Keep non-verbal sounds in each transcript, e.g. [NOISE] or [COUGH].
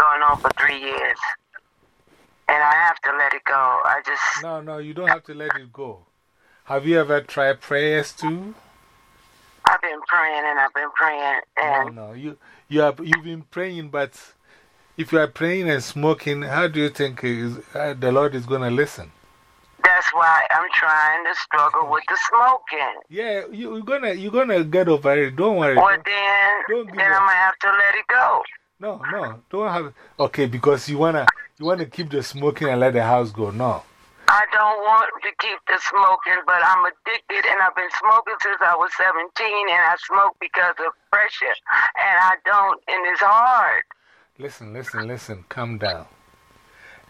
going on for three years. And I have to let it go. I just. No, no, you don't have to let it go. Have you ever tried prayers too? I've been praying and I've been praying. And no, no, you, you have, you've been praying, but if you are praying and smoking, how do you think is, uh, the Lord is going to listen? That's why I'm trying to struggle with the smoking. Yeah, you, are gonna, you're gonna get over it. Don't worry. Well, then, don't then I'm gonna have to let it go. No, no, don't have. Okay, because you wanna, you wanna keep the smoking and let the house go. No. I don't want to keep the smoking, but I'm addicted and I've been smoking since I was 17 and I smoke because of pressure. And I don't, and it's hard. Listen, listen, listen, calm down.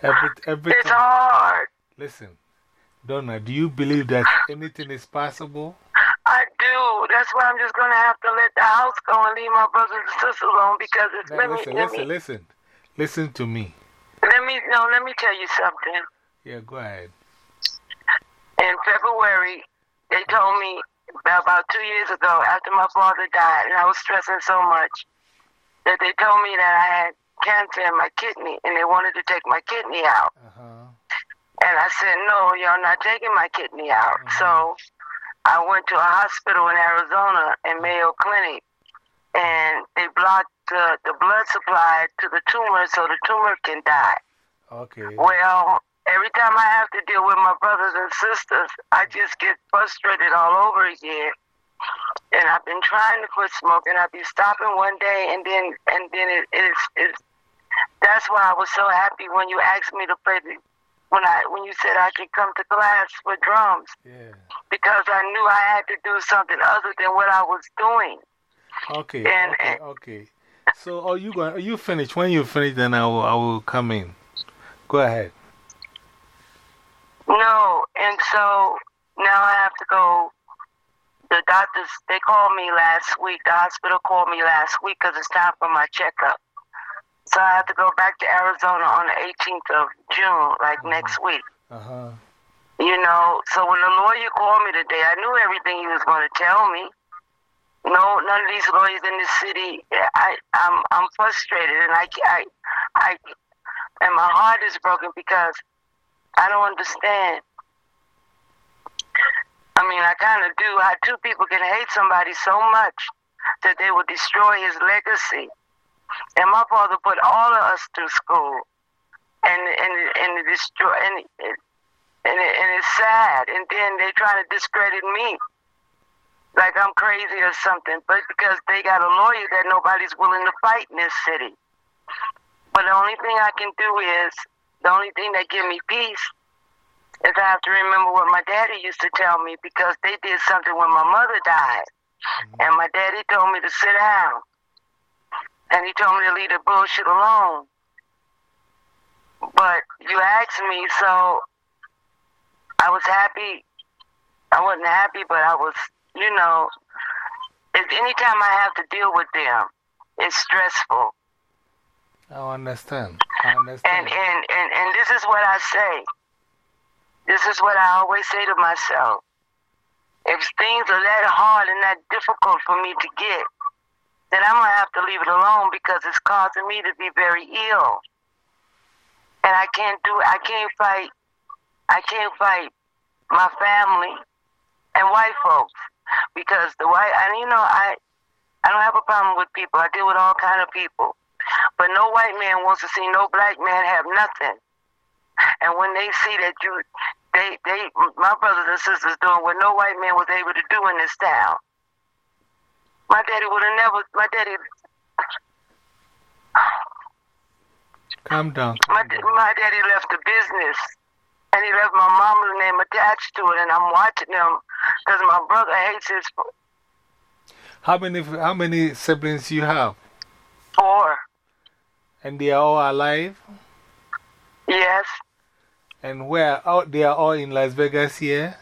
Every, everything, it's hard. Listen, Donna, do you believe that anything is possible? I do. That's why I'm just going to have to let the house go and leave my brothers and sisters alone because it's. Now, listen, me, listen, me, listen. Listen to me. Let me, no, let me tell you something. Yeah, go ahead. In February, they told me about two years ago after my father died, and I was stressing so much that they told me that I had cancer in my kidney and they wanted to take my kidney out. Uh -huh. And I said, No, you're not taking my kidney out. -huh. So I went to a hospital in Arizona in Mayo Clinic and they blocked the, the blood supply to the tumor so the tumor can die. Okay. Well, every time I have to deal with my brothers and sisters, I just get frustrated all over again. And I've been trying to quit smoking. I'll be stopping one day, and then and then it is it, that's why I was so happy when you asked me to play the, when I when you said I could come to class with drums. Yeah. Because I knew I had to do something other than what I was doing. Okay. And, okay. And, okay. So are you going? Are you finished? When you finish, then I will I will come in. Go ahead. No, and so now I have to go. The doctors, they called me last week. The hospital called me last week because it's time for my checkup. So I have to go back to Arizona on the 18th of June, like -huh. next week. Uh huh. You know, so when the lawyer called me today, I knew everything he was going to tell me. No, none of these lawyers in the city. I, I'm, I'm frustrated, and I, I, I, and my heart is broken because I don't understand. I mean, I kind of do. How two people can hate somebody so much that they will destroy his legacy. And my father put all of us through school, and and and destroy and and it, and it's sad. And then they try to discredit me, like I'm crazy or something. But because they got a lawyer that nobody's willing to fight in this city. But the only thing I can do is the only thing that give me peace is I have to remember what my daddy used to tell me because they did something when my mother died. Mm-hmm. And my daddy told me to sit down. And he told me to leave the bullshit alone. But you asked me, so I was happy. I wasn't happy, but I was, you know, anytime I have to deal with them, it's stressful. I understand. I understand. And, and, and, and this is what I say. This is what I always say to myself. If things are that hard and that difficult for me to get, then I'm going to have to leave it alone because it's causing me to be very ill. And I can't do I can't fight I can't fight my family and white folks because the white and you know I I don't have a problem with people. I deal with all kind of people. But no white man wants to see no black man have nothing. And when they see that you, they, they, my brothers and sisters doing what no white man was able to do in this town. My daddy would have never, my daddy. Calm down. Calm my, down. my daddy left the business and he left my mama's name attached to it, and I'm watching him because my brother hates his. How many, how many siblings you have? Four. And they are all alive? Yes. And where? Oh, they are all in Las Vegas here?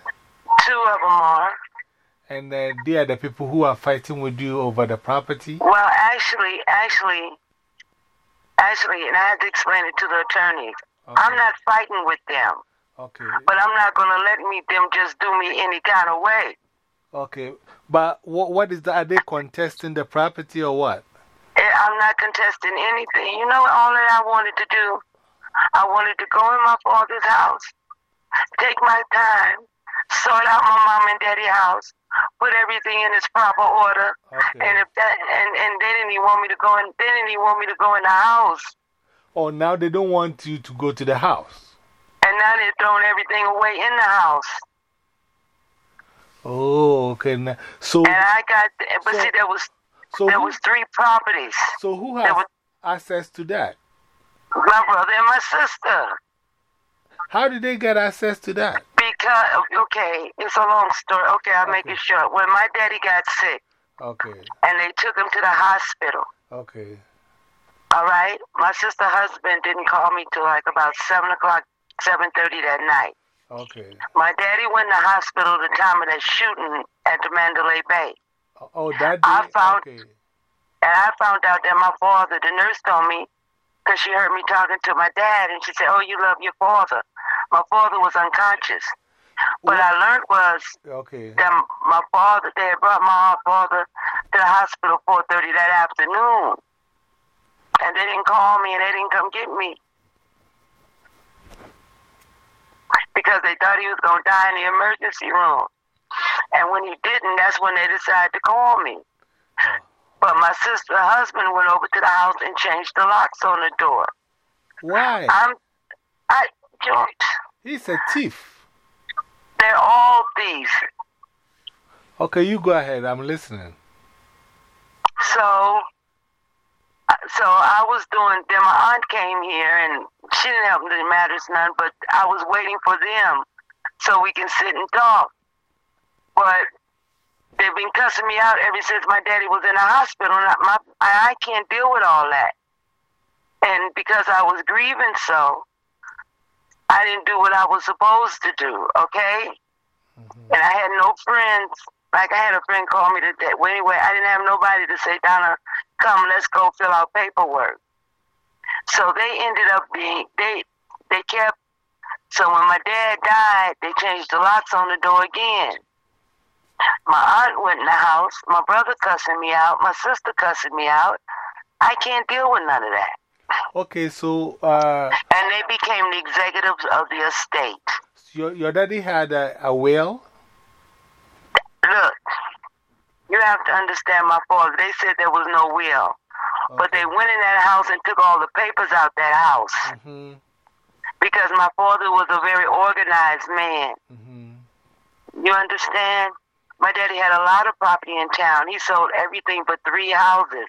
Two of them are. And uh, they are the people who are fighting with you over the property? Well, actually, actually, actually, and I had to explain it to the attorneys. I'm not fighting with them. Okay. But I'm not going to let me, them just do me any kind of way. Okay. But what, what is that? Are they contesting the property or what? I'm not contesting anything. You know all that I wanted to do? I wanted to go in my father's house, take my time, sort out my mom and daddy house, put everything in its proper order. Okay. And if that and, and they didn't even want me to go in they didn't even want me to go in the house. Oh, now they don't want you to go to the house. And now they're throwing everything away in the house. Oh, okay. Now, so, And I got but So- see there was so, there who, was three properties. so who has was- access to that? My brother and my sister. How did they get access to that? Okay, it's a long story. Okay, I'll make it short. When my daddy got sick Okay, and they took him to the hospital, okay, all right, my sister husband didn't call me till like about seven o'clock, seven thirty that night. okay. My daddy went to the hospital the time of that shooting at the Mandalay Bay. Oh, Oh, that day? I found- okay. And I found out that my father, the nurse told me, because she heard me talking to my dad, and she said, Oh, you love your father. My father was unconscious. What I learned was Okay, that my father, they brought my father to the hospital 4.30 that afternoon. And they didn't call me and they didn't come get me. Because they thought he was going to die in the emergency room. And when he didn't, that's when they decided to call me. Oh. But my sister husband went over to the house and changed the locks on the door. why? I'm, I, George, He's a thief. They're all thieves. Okay, you go ahead. I'm listening. So, so I was doing. Then my aunt came here, and she didn't help me. It matters none. But I was waiting for them so we can sit and talk. But they've been cussing me out ever since my daddy was in the hospital. And I, my, I, I can't deal with all that. And because I was grieving so, I didn't do what I was supposed to do. Okay. Mm-hmm. And I had no friends. Like I had a friend call me today. Well, anyway, I didn't have nobody to say, Donna, come, let's go fill out paperwork. So they ended up being they they kept. So when my dad died, they changed the locks on the door again. My aunt went in the house. My brother cussing me out. My sister cussing me out. I can't deal with none of that. Okay, so uh, And they became the executives of the estate. your, your daddy had a, a will? Look, you have to understand my father. They said there was no will. But they went in that house and took all the papers out that house hmm because my father was a very organized man. hmm You understand? My daddy had a lot of property in town. He sold everything but three houses.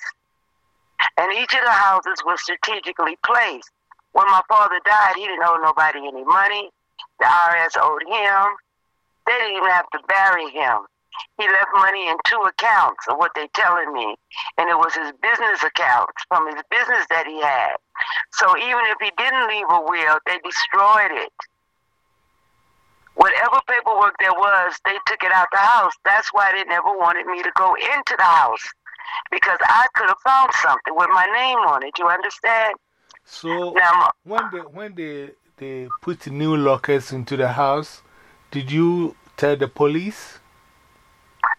And each of the houses was strategically placed. When my father died, he didn't owe nobody any money. The IRS owed him. They didn't even have to bury him. He left money in two accounts of what they're telling me. And it was his business accounts from his business that he had. So even if he didn't leave a will, they destroyed it. Whatever paperwork there was, they took it out the house. That's why they never wanted me to go into the house. Because I could have found something with my name on it. You understand? So Now, when they, when they, they put new lockers into the house, did you tell the police?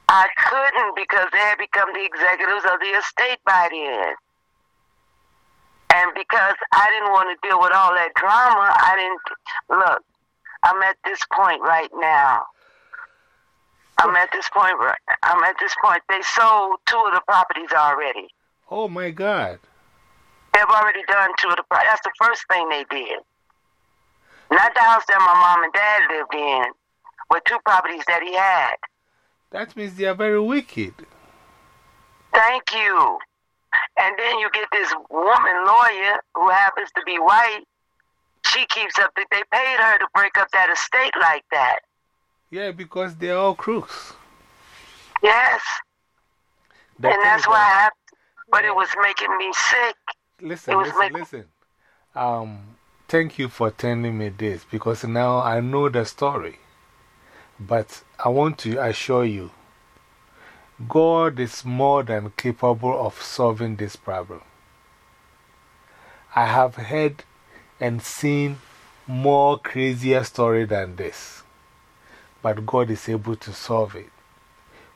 I couldn't because they had become the executives of the estate by then. And because I didn't want to deal with all that drama, I didn't. Look, I'm at this point right now. I'm at this point. I'm at this point. They sold two of the properties already. Oh my God. They've already done two of the. properties. That's the first thing they did. Not the house that my mom and dad lived in, but two properties that he had. That means they are very wicked. Thank you. And then you get this woman lawyer who happens to be white. She keeps up that they paid her to break up that estate like that. Yeah, because they're all crooks. Yes. The and that's why I but it was making me sick. Listen, listen, listen. Um, thank you for telling me this because now I know the story. But I want to assure you God is more than capable of solving this problem. I have heard and seen more crazier story than this. But God is able to solve it.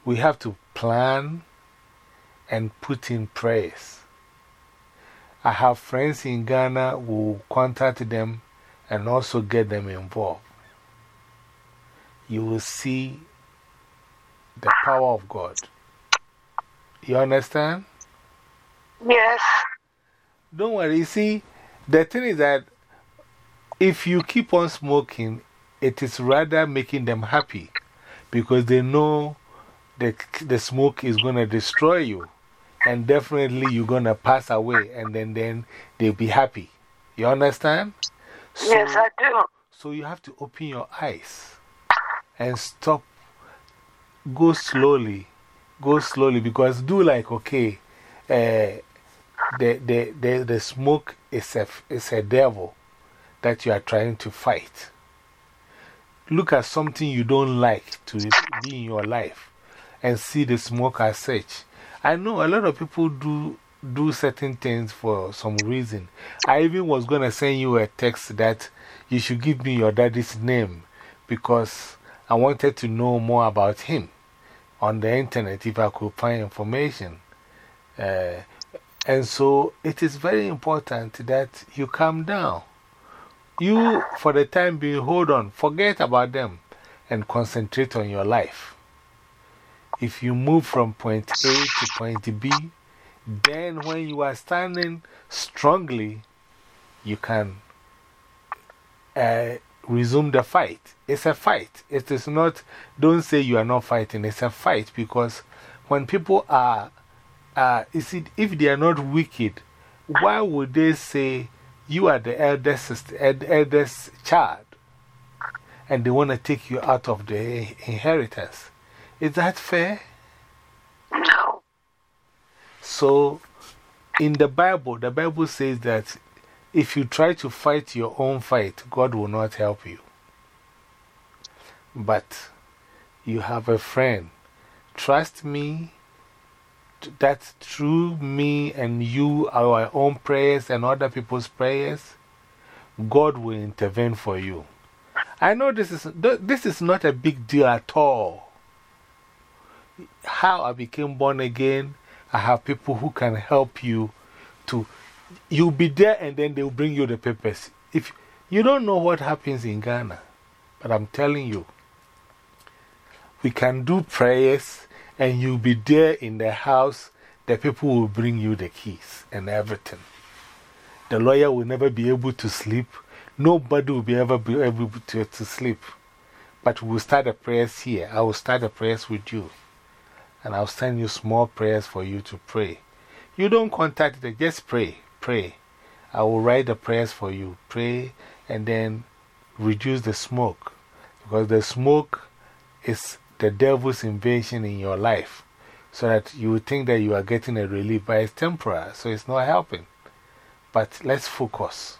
We have to plan and put in prayers I have friends in Ghana who contact them and also get them involved. You will see the power of God. You understand? Yes. Don't worry. You see, the thing is that if you keep on smoking, it is rather making them happy because they know that the smoke is going to destroy you and definitely you're going to pass away and then, then they'll be happy. You understand? So, yes, I do. So you have to open your eyes and stop. Go slowly. Go slowly because do like, okay, uh, the, the, the, the smoke is a, is a devil that you are trying to fight. Look at something you don't like to be in your life and see the smoke as such. I know a lot of people do do certain things for some reason. I even was going to send you a text that you should give me your daddy's name because I wanted to know more about him on the internet if I could find information. Uh, and so it is very important that you calm down. You, for the time being, hold on, forget about them and concentrate on your life. If you move from point A to point B, then when you are standing strongly, you can uh, resume the fight. It's a fight. It is not, don't say you are not fighting, it's a fight because when people are, uh, you see, if they are not wicked, why would they say you are the eldest, eldest child and they want to take you out of the inheritance? Is that fair? No. So, in the Bible, the Bible says that if you try to fight your own fight, God will not help you. But you have a friend. Trust me that through me and you, our own prayers and other people's prayers, God will intervene for you. I know this is, this is not a big deal at all. How I became born again, I have people who can help you to. You'll be there and then they'll bring you the papers. If you don't know what happens in Ghana, but I'm telling you, we can do prayers and you'll be there in the house. The people will bring you the keys and everything. The lawyer will never be able to sleep. Nobody will be ever be able to, to sleep. But we'll start the prayers here. I will start the prayers with you. And I'll send you small prayers for you to pray. You don't contact them, just pray. Pray. I will write the prayers for you. Pray and then reduce the smoke. Because the smoke is the devil's invasion in your life. So that you think that you are getting a relief, but it's temporary, so it's not helping. But let's focus.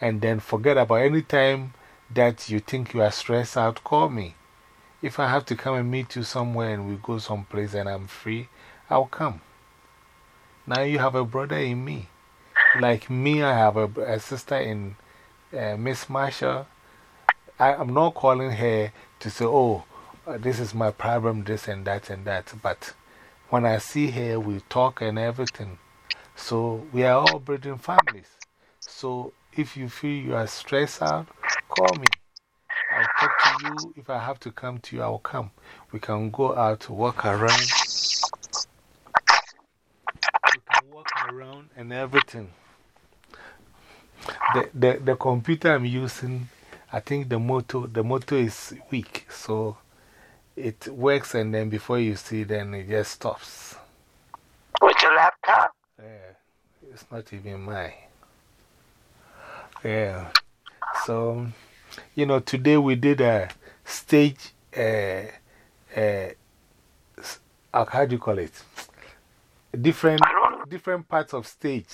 And then forget about any time that you think you are stressed out, call me. If I have to come and meet you somewhere and we go someplace and I'm free, I'll come. Now you have a brother in me. Like me, I have a, a sister in uh, Miss Marshall. I, am not calling her to say, oh, Uh, this is my problem, this and that and that. But when I see her, we talk and everything. So we are all breeding families. So if you feel you are stressed out, call me. I'll talk to you. If I have to come to you, I'll come. We can go out, walk around. We can walk around and everything. The, the, the computer I'm using, I think the motor, the motor is weak. So it works and then before you see, then it just stops. With your laptop? Yeah, it's not even mine. Yeah. So, you know, today we did a stage, uh, uh, how do you call it? Different, different parts of stage.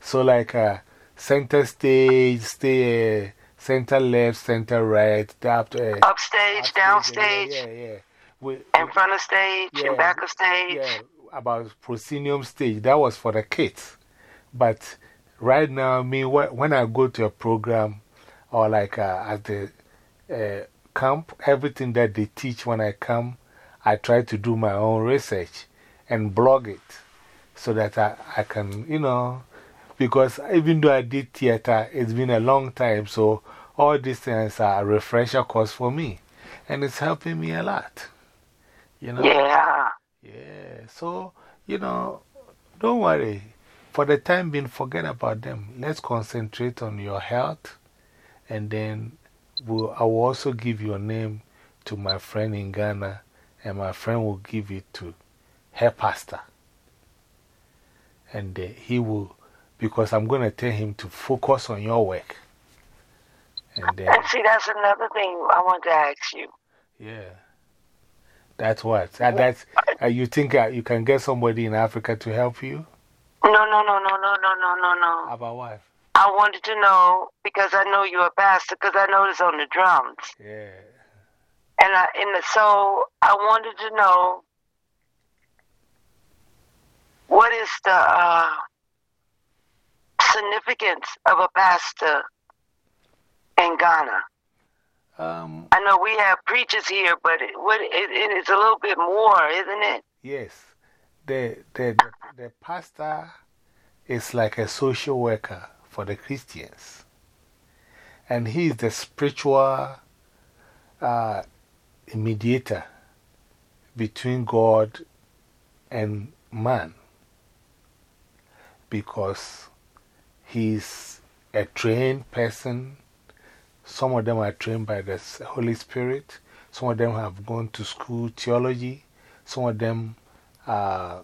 So, like uh, center stage, stay, center left, center right, up, uh, upstage, downstage, yeah, yeah, yeah. We, in front of stage, yeah, in back of stage. Yeah, about proscenium stage. That was for the kids. But right now, I me, when I go to a program, or like uh, at the uh, camp, everything that they teach when I come, I try to do my own research and blog it so that I, I can, you know, because even though I did theater, it's been a long time. So all these things are a refresher course for me. And it's helping me a lot. You know? Yeah. Yeah. So, you know, don't worry. For the time being, forget about them. Let's concentrate on your health. And then we'll, I will also give your name to my friend in Ghana. And my friend will give it to her pastor. And uh, he will, because I'm going to tell him to focus on your work. And, then, and see, that's another thing I want to ask you. Yeah. That's what? That, that's, uh, you think uh, you can get somebody in Africa to help you? No, no, no, no, no, no, no, no, no. About what? I wanted to know because I know you're a pastor because I noticed on the drums. Yeah. And, I, and so I wanted to know what is the uh, significance of a pastor in Ghana? Um, I know we have preachers here, but it, what, it, it's a little bit more, isn't it? Yes. The, the, the, the pastor is like a social worker for the Christians. And he is the spiritual uh, mediator between God and man because he's a trained person some of them are trained by the Holy Spirit. Some of them have gone to school theology. Some of them uh,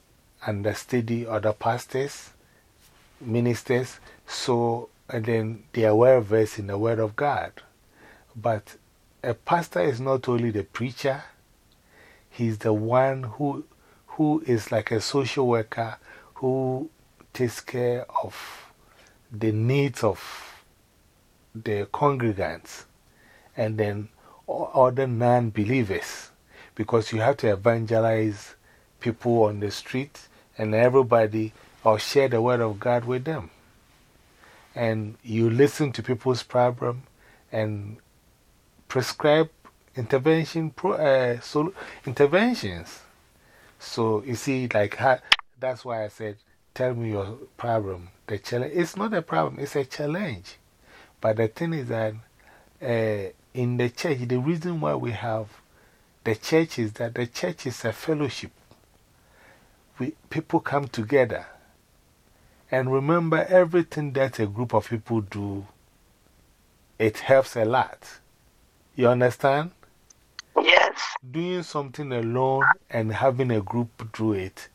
understudy other pastors, ministers. So, and then they are well versed in the Word of God. But a pastor is not only the preacher, he's the one who, who is like a social worker who takes care of the needs of the congregants and then other non believers because you have to evangelize people on the street and everybody or share the word of God with them. And you listen to people's problem and prescribe intervention uh, interventions. So you see, like, that's why I said, tell me your problem. The challenge, it's not a problem, it's a challenge. But the thing is that uh, in the church, the reason why we have the church is that the church is a fellowship. We, people come together. And remember, everything that a group of people do, it helps a lot. You understand? Yes. Doing something alone and having a group do it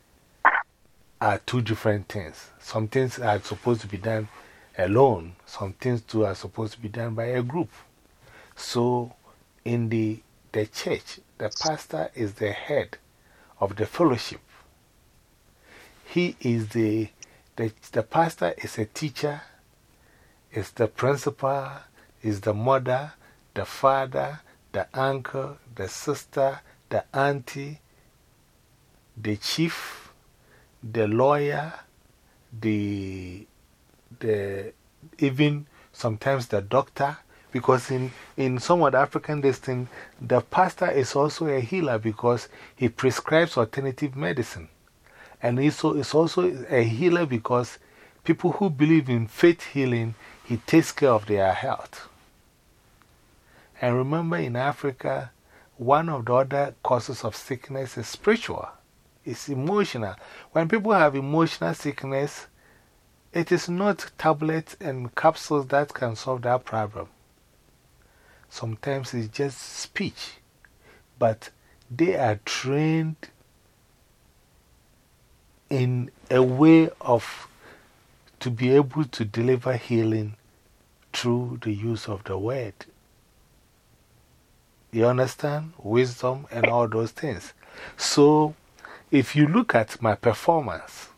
are two different things. Some things are supposed to be done alone. Some things too are supposed to be done by a group. So, in the, the church, the pastor is the head of the fellowship. He is the, the, the pastor is a teacher, is the principal, is the mother, the father, the uncle, the sister, the auntie, the chief, the lawyer, the the, even sometimes the doctor, because in, in some of the African distinct, the pastor is also a healer because he prescribes alternative medicine. And he so, is also a healer because people who believe in faith healing, he takes care of their health. And remember, in Africa, one of the other causes of sickness is spiritual, it's emotional. When people have emotional sickness, it is not tablets and capsules that can solve that problem. Sometimes it's just speech, but they are trained in a way of to be able to deliver healing through the use of the word. You understand? Wisdom and all those things. So, if you look at my performance,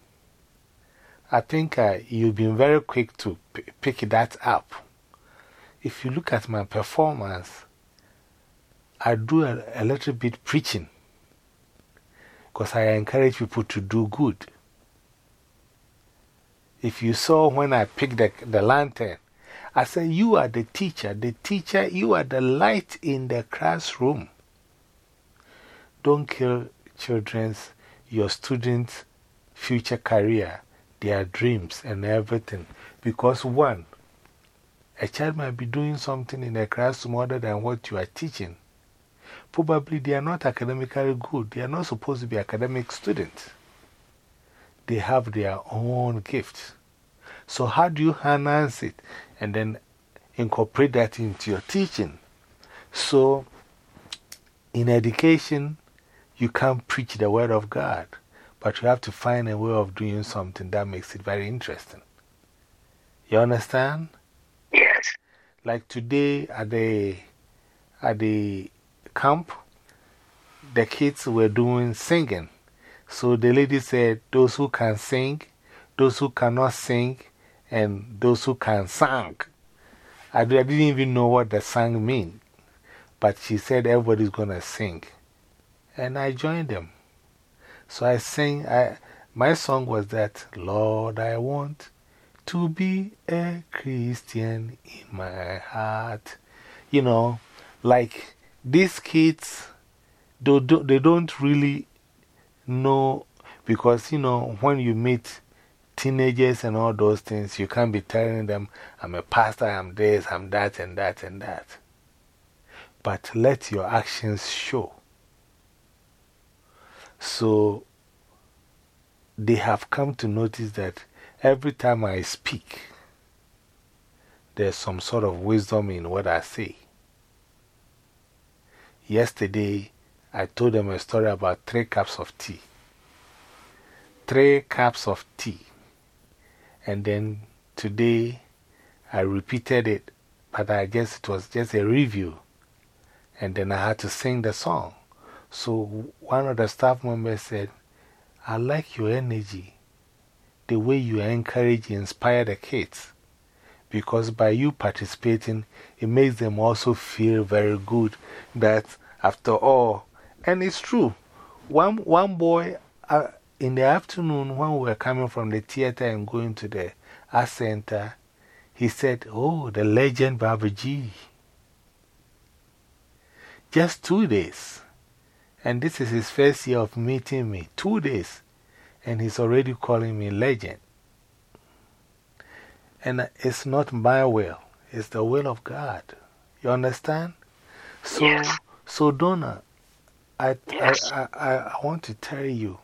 I think uh, you've been very quick to pick that up. If you look at my performance, I do a, a little bit preaching because I encourage people to do good. If you saw when I picked the, the lantern, I said, You are the teacher. The teacher, you are the light in the classroom. Don't kill children's, your students' future career their dreams and everything Because, one, a child might be doing something in a classroom other than what you are teaching. Probably they are not academically good. They are not supposed to be academic students. They have their own gifts. So, how do you harness it and then incorporate that into your teaching? So, in education, you can't preach the word of God, but you have to find a way of doing something that makes it very interesting. You understand? Yes. Like today at the, at the camp, the kids were doing singing. So the lady said, Those who can sing, those who cannot sing, and those who can sing. I, I didn't even know what the song mean, but she said everybody's going to sing. And I joined them. So I sang, I, my song was that, Lord, I want to be a Christian in my heart. You know, like these kids, they, they don't really know because, you know, when you meet teenagers and all those things, you can't be telling them, I'm a pastor, I'm this, I'm that, and that, and that. But let your actions show. So they have come to notice that every time I speak, there's some sort of wisdom in what I say. Yesterday, I told them a story about three cups of tea. Three cups of tea. And then today, I repeated it, but I guess it was just a review. And then I had to sing the song. So one of the staff members said, I like your energy, the way you encourage and inspire the kids. Because by you participating, it makes them also feel very good that after all, and it's true. One, one boy uh, in the afternoon, when we were coming from the theater and going to the art center, he said, Oh, the legend Baba G. Just two days. And this is his first year of meeting me. Two days. And he's already calling me legend. And it's not my will, it's the will of God. You understand? So, yes. so Donna, I, Yes. I, I, I want to tell you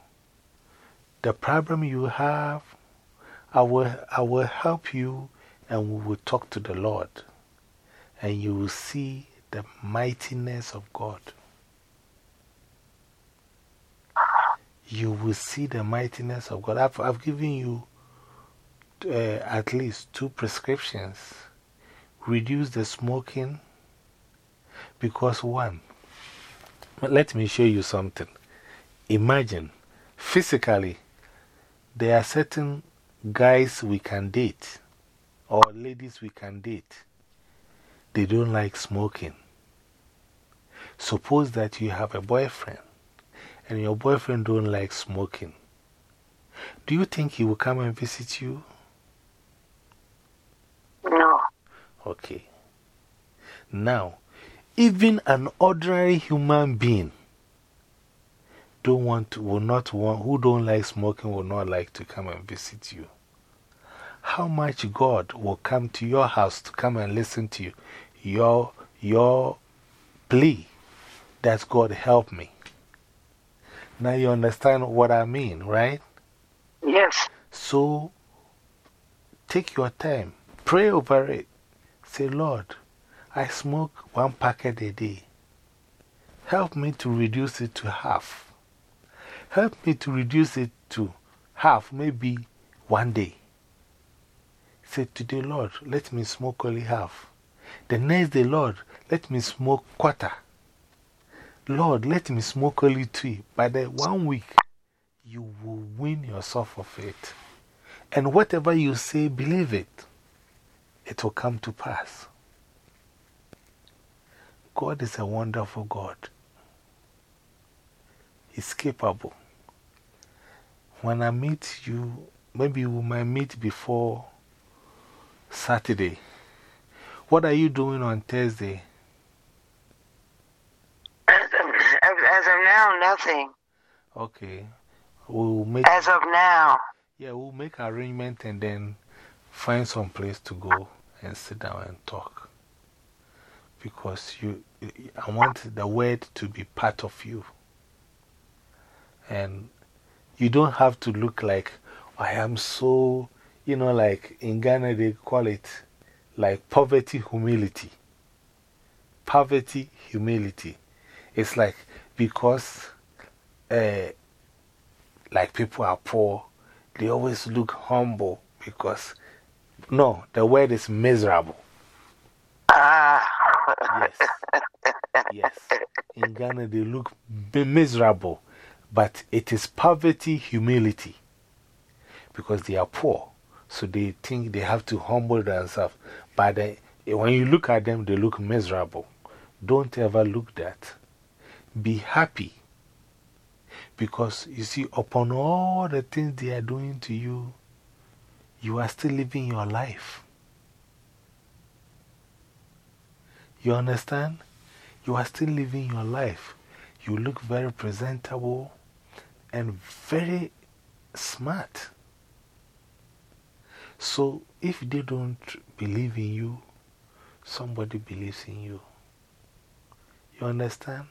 the problem you have, I will, I will help you and we will talk to the Lord. And you will see the mightiness of God. You will see the mightiness of God. I've, I've given you uh, at least two prescriptions. Reduce the smoking because, one, let me show you something. Imagine, physically, there are certain guys we can date or ladies we can date. They don't like smoking. Suppose that you have a boyfriend and your boyfriend don't like smoking. Do you think he will come and visit you? No. Okay. Now, even an ordinary human being don't want to, will not want, who don't like smoking will not like to come and visit you. How much God will come to your house to come and listen to you, your, your plea that God help me. Now you understand what I mean, right? Yes. So take your time, pray over it. Say, Lord, I smoke one packet a day. Help me to reduce it to half. Help me to reduce it to half, maybe one day. Say today, Lord, let me smoke only half. The next day, Lord, let me smoke quarter. Lord, let me smoke only three. By the one week, you will win yourself of it. And whatever you say, believe it. It will come to pass. God is a wonderful God. He's capable. When I meet you, maybe we might meet before Saturday. What are you doing on Thursday? As of, as of now, nothing. Okay. We'll make, As of now. yeah, we'll make arrangement and then find some place to go and sit down and talk. Because you, I want the word to be part of you. And you don't have to look like, I am so, you know, like in Ghana they call it like poverty humility. Poverty humility. It's like because uh, like people are poor, they always look humble because, no, the word is miserable. Ah. Yes. Yes. In Ghana, they look miserable, but it is poverty, humility because they are poor. So they think they have to humble themselves. But when you look at them, they look miserable. Don't ever look that. Be happy because you see, upon all the things they are doing to you, you are still living your life. You understand? You are still living your life. You look very presentable and very smart. So, if they don't believe in you, somebody believes in you. You understand?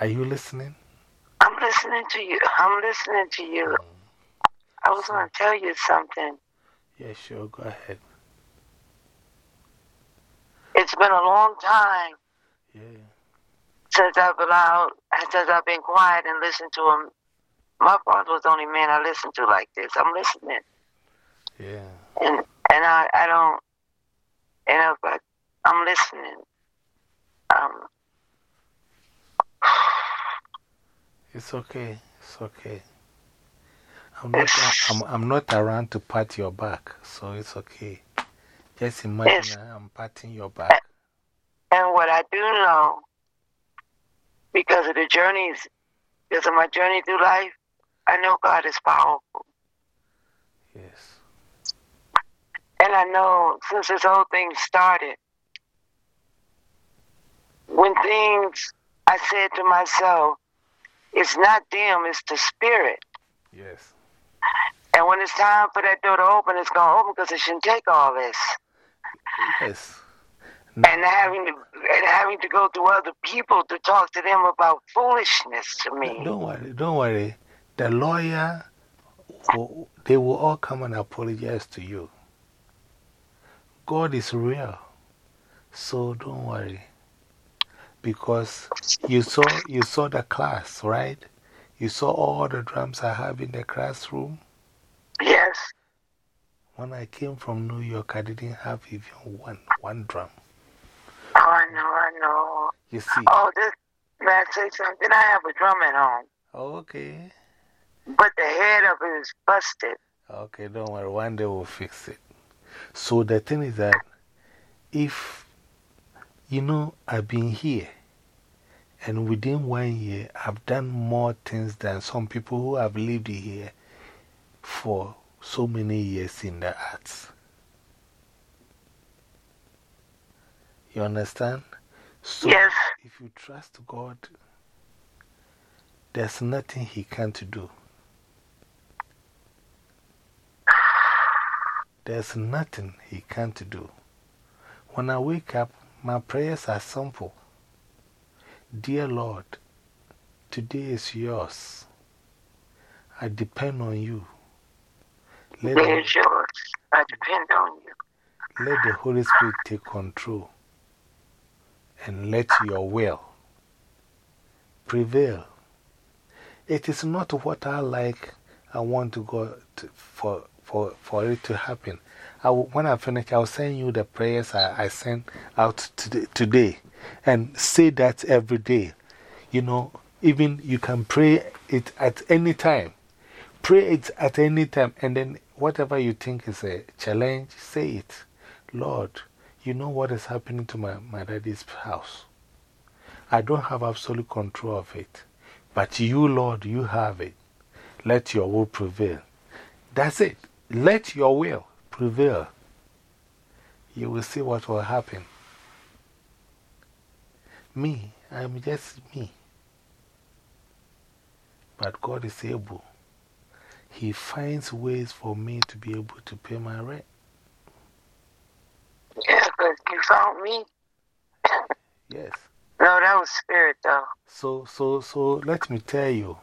Are you listening? I'm listening to you. I'm listening to you. Mm. I was going to tell you something. Yeah, sure. Go ahead. It's been a long time. Yeah. Since I've allowed, since I've been quiet and listened to him. My father was the only man I listened to like this. I'm listening. Yeah. And and I I don't, you know, but I'm listening. Um, it's okay. It's okay. I'm not, I'm, I'm not around to pat your back, so it's okay. Just imagine I'm patting your back. And what I do know, because of the journeys, because of my journey through life, I know God is powerful. Yes. And I know since this whole thing started, when things I said to myself, it's not them, it's the spirit. Yes. And when it's time for that door to open, it's going to open because it shouldn't take all this. Yes. No. And having to and having to go through other people to talk to them about foolishness to me. Don't worry, don't worry. The lawyer, they will all come and apologize to you. God is real. So don't worry because you saw, you saw the class, right? You saw all the drums I have in the classroom? Yes. When I came from New York, I didn't have even one, one drum. Oh, I know, I know. You see? Oh, this, may I say something? I have a drum at home. Okay. But the head of it is busted. Okay, don't worry. One day we'll fix it. So the thing is that if you know, I've been here, and within one year, I've done more things than some people who have lived here for so many years in the arts. You understand? So, yes. if you trust God, there's nothing He can't do. There's nothing He can't do. When I wake up, my prayers are simple. Dear Lord, today is yours. I depend on you. Let today is yours. I depend on you. Let the Holy Spirit take control and let your will prevail. It is not what I like, I want to go to, for, for, for it to happen. I will, when I finish, I'll send you the prayers I, I sent out today, today and say that every day. You know, even you can pray it at any time. Pray it at any time, and then whatever you think is a challenge, say it. Lord, you know what is happening to my, my daddy's house. I don't have absolute control of it. But you, Lord, you have it. Let your will prevail. That's it. Let your will prevail, you will see what will happen. Me, I'm just me. But God is able. He finds ways for me to be able to pay my rent. Yeah, because you found me. Yes. No, that was spirit, though. So, so, so let me tell you,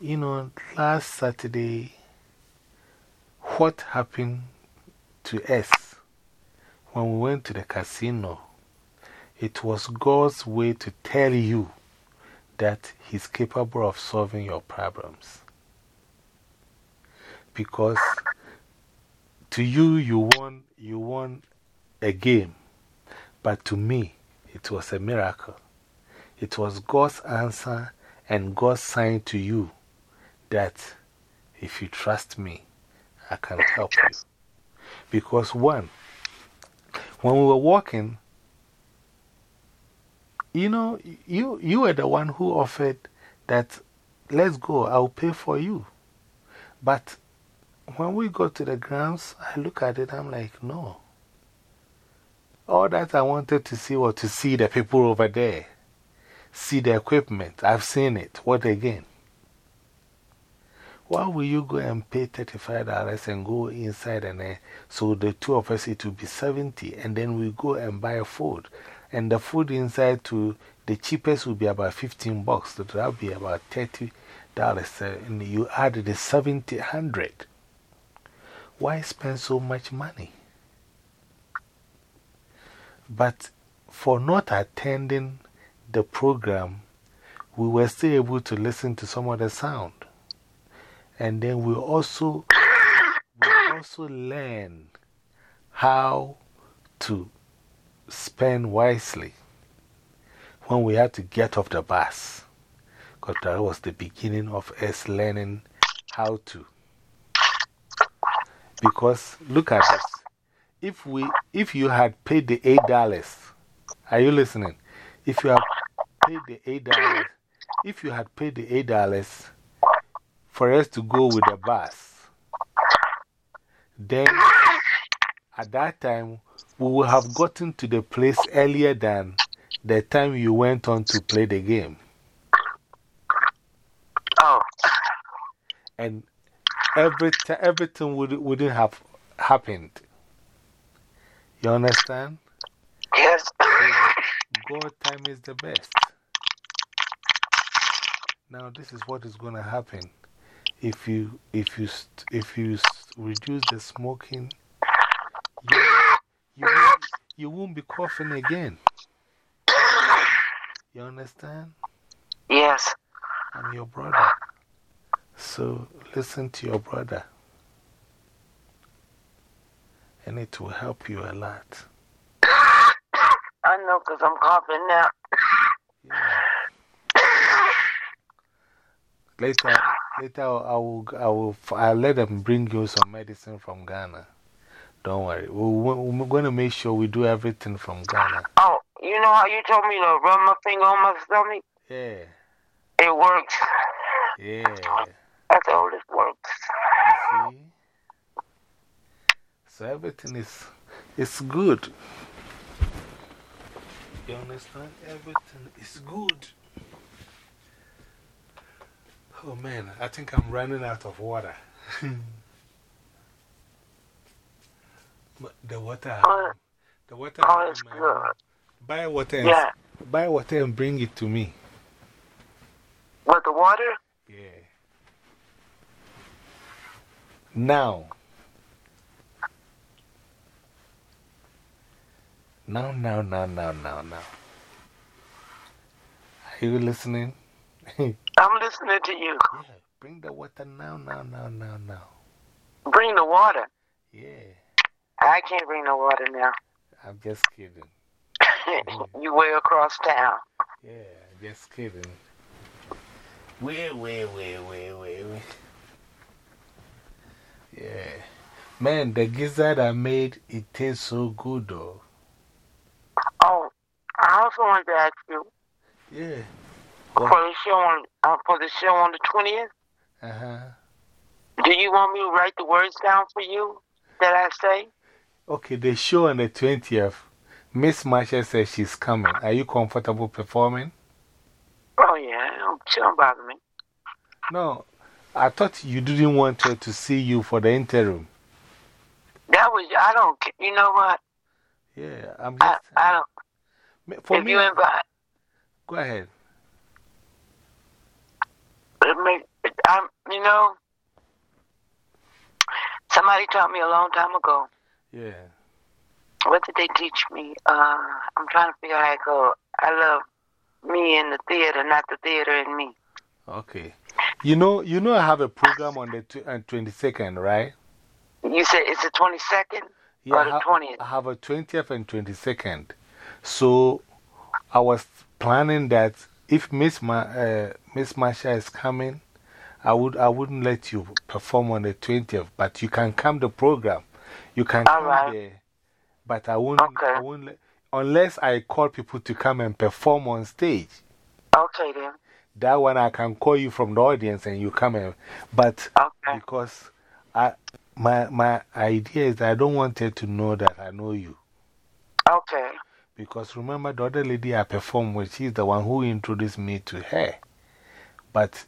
you know, last Saturday, what happened to us when we went to the casino, it was God's way to tell you that He's capable of solving your problems. Because to you, you won, you won a game, but to me, it was a miracle. It was God's answer and God's sign to you that if you trust me, I can help you. Because, one, when we were walking, you know, you, you were the one who offered that, let's go, I'll pay for you. But when we got to the grounds, I look at it, I'm like, no. All that I wanted to see was to see the people over there, see the equipment. I've seen it. What again? Why will you go and pay $35 and go inside and uh, so the two of us it will be 70 and then we go and buy food. And the food inside to the cheapest will be about 15 bucks so that will be about $30 uh, and you add the 70 100 why spend so much money? But for not attending the program, we were still able to listen to some of the sound. And then we also, we also learn how to spend wisely when we had to get off the bus. Because that was the beginning of us learning how to. Because look at this if, we, if you had paid the $8, are you listening? If you had paid the $8, if you had paid the $8 for us to go with the bus, then at that time we would have gotten to the place earlier than the time you went on to play the game. Oh. And every everything would, wouldn't have happened. You understand? Yes. God time is the best. Now, this is what is going to happen. If you, if you, if you reduce the smoking, you, you, won't, you won't be coughing again. You understand? Yes. I'm your brother. So listen to your brother and it will help you a lot. I know because I'm coughing now. Later, later I will, I will, I'll let them bring you some medicine from Ghana. Don't worry. We're, we're going to make sure we do everything from Ghana. Oh, you know how you told me to rub my finger on my stomach? Yeah. It works. Yeah. That's all it works. See? So everything is, is good. You understand? Everything is good. Oh man, I think I'm running out of water. [LAUGHS] the water. Oh, the water. oh it's uh, good. Buy water, and, Yeah. buy water and bring it to me. With the water? Yeah. Now. Now, now, now, now, now, now. Are you listening? [LAUGHS] I'm [LAUGHS] listening to you. Yeah, bring the water now, now, now, now, now. Bring the water. Yeah, I can't bring the water now. I'm just kidding. [LAUGHS] you way across town. Yeah, just kidding. Wait, way, way, way, way, wait. Yeah. Man, the gizzard I made, it tastes so good though. Oh, I also wanted to ask you Yeah. For the show on uh, for the show on the twentieth. Uh huh. Do you want me to write the words down for you that I say? Okay, the show on the 20th, Miss Marsha says she's coming. Are you comfortable performing? Oh yeah, don't, don't bother me. No, I thought you didn't want her to see you for the interim. That was, I don't, you know what? Yeah, I'm I, just. I don't, For if me, you invite, go ahead. It make, I'm, you know, somebody taught me a long time ago. Yeah. What did they teach me? Uh, I'm trying to figure out how it go. I love me in the theater, not the theater in me. Okay. You know, you know, I have a program on the tw- uh, 22nd, right? You said it's the 22nd Yeah, or I the 20th? I have a 20th and 22nd. So I was planning that if Miss, Ma uh, Miss Marsha is coming, I, would, I wouldn't let you perform on the 20th, but you can come the program. You can All come right. there, but I won't, Okay. I won't let, unless I call people to come and perform on stage. Okay, then. That one I can call you from the audience and you come and, but Okay. because I, my, my idea is that I don't want her to know that I know you. Okay. Because remember, the other lady I performed with, she's the one who introduced me to her. But,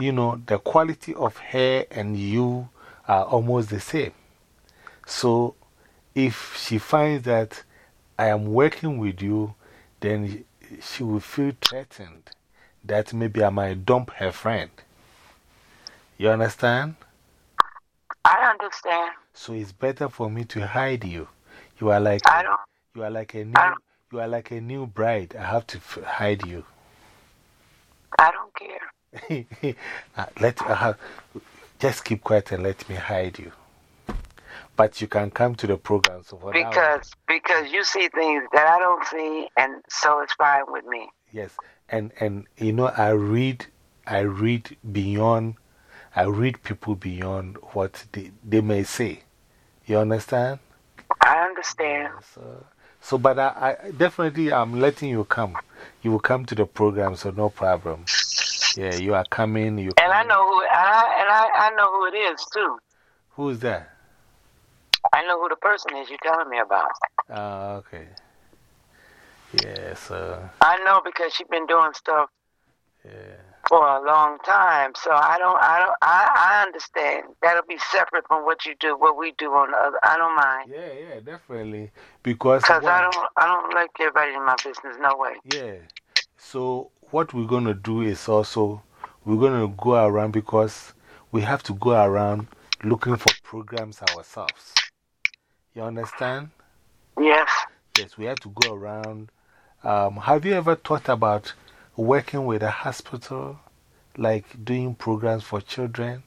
you know, the quality of her and you are almost the same. So, if she finds that I am working with you, then she will feel threatened that maybe I might dump her friend. You understand? I understand. So it's better for me to hide you. You are like, I don't. You are like a new, you are like a new bride. I have to hide you. I don't care. [LAUGHS] Uh, let, I have, just keep quiet and let me hide you. But you can come to the program. So Because because you see things that I don't see, and so it's fine with me. yes, and and you know I read, I read beyond, I read people beyond what they, they may say. You understand? I understand. So, so but I, I definitely I'm letting you come. You will come to the program, so no problem. Yeah, you are coming. You And I know who and I and I, I know who it is too. Who's that? I know who the person is you're telling me about. Ah, okay. Yeah, so, I know because she's been doing stuff yeah. For a long time. So I don't I don't I, I understand. That'll be separate from what you do, what we do on the other. I don't mind. Yeah, yeah, definitely. Because, Because I don't I don't like everybody in my business, no way. yeah. So, what we're going to do is also, we're going to go around because we have to go around looking for programs ourselves. You understand? Yes. Yes, we have to go around. Um, have you ever thought about working with a hospital, like doing programs for children?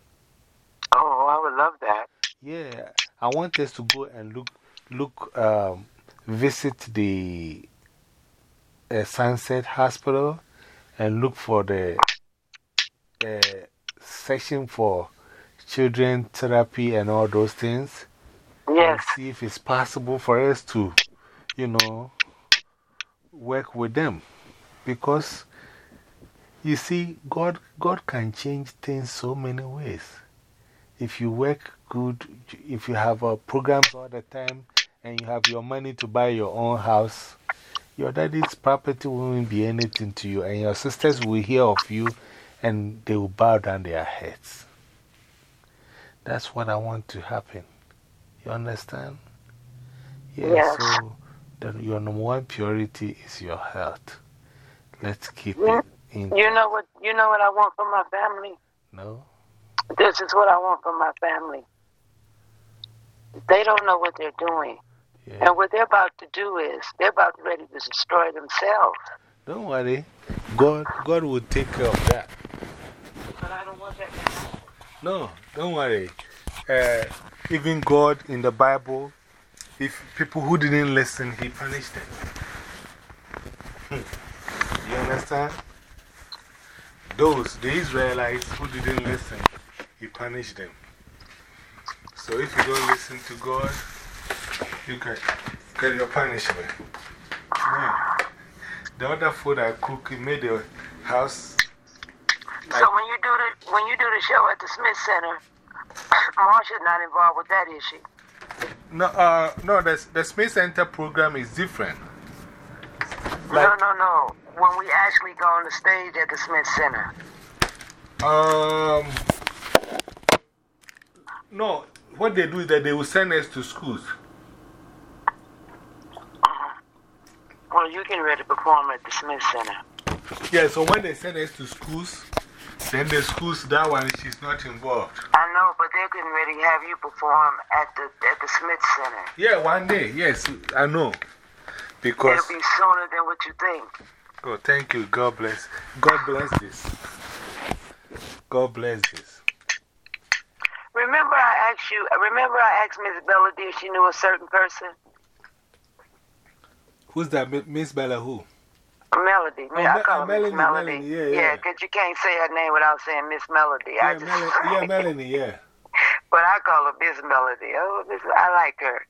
Oh, I would love that. Yeah, I want us to go and look, look, um, visit the uh, Sunset Hospital and look for the uh, section for children therapy and all those things. Yes. See if it's possible for us to, you know, work with them. Because you see, God, God can change things so many ways. If you work good, if you have uh, programs all the time and you have your money to buy your own house, your daddy's property won't be anything to you, and your sisters will hear of you and they will bow down their heads. That's what I want to happen. You understand? Yeah, Yes. so the, your number one priority is your health. Let's keep Yeah. it You know what you know what I want for my family? No? This is what I want for my family. They don't know what they're doing. Yeah. And what they're about to do is they're about ready to destroy themselves. Don't worry. God, God will take care of that. But I don't want that to happen. No, don't worry. Uh, even God in the Bible, if people who didn't listen, He punished them. you understand? Those, the Israelites who didn't listen, He punished them. So if you don't listen to God, you can get your punishment. Yeah. The other food I cook, made the house. So when you do the when you do the show at the Smith Center, [COUGHS] Marsha's not involved with that, is she? No, uh, no the, the Space Center program is different. no, no, no. When we actually go on the stage at the Smith Center. um, No, what they do is that they will send us to schools. Well, you can ready to perform at the Smith Center. Yeah, so when they send us to schools, then the schools, that one, she's not involved. I know, but they're getting ready to have you perform at the, at the Smith Center. Yeah, one day, yes, I know. Because. It'll be sooner than what you think. Oh, thank you. God bless. God bless this. God bless this. Remember, I asked you, remember, I asked Miss Melody if she knew a certain person? Who's that? Miss Bella who? Melody. Oh, I call her Melanie, Melody. Melanie, yeah, yeah. because you can't say her name without saying Miss Melody. I just, Mel [LAUGHS] yeah, Melanie, yeah. but I call her Miss Melody. Oh, Miss, I like her.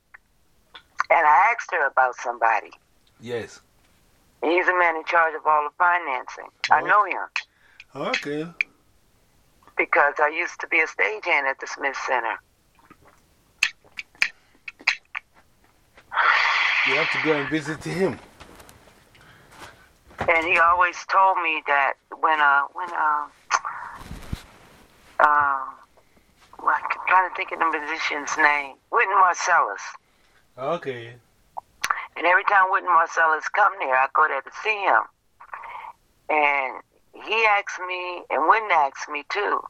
And I asked her about somebody. Yes. He's the man in charge of all the financing. I Oh. know him Okay. because I used to be a stagehand at the Smith Center. You have to go and visit him. And he always told me that when, uh, when, uh, uh, well, I'm trying to think of the musician's name, Wynton Marsalis. Okay. And every time Wynton Marsalis come there, I go there to see him. And he asked me, and Wynton asked me too.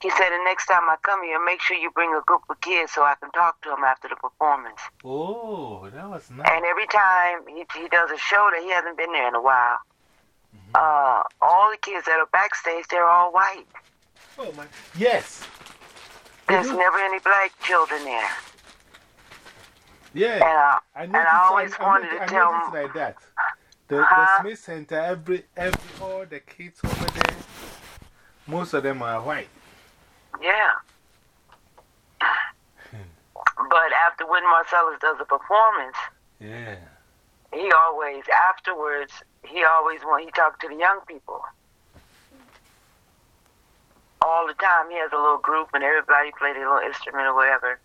He said, the next time I come here, make sure you bring a group of kids so I can talk to them after the performance. Oh, that was nice. And every time he, he does a show that he hasn't been there in a while, uh, all the kids that are backstage, they're all white. Oh, my. Yes. There's Mhm. never any black children there. Yeah. And, uh, I and I always I, wanted noticed, to tell him, like that. The, the Smith Center, every, every, all the kids over there, most of them are white. Yeah. but after when Marsalis does a performance, Yeah. he always afterwards he always when he talked to the young people all the time. He has a little group and everybody played a little instrument or whatever.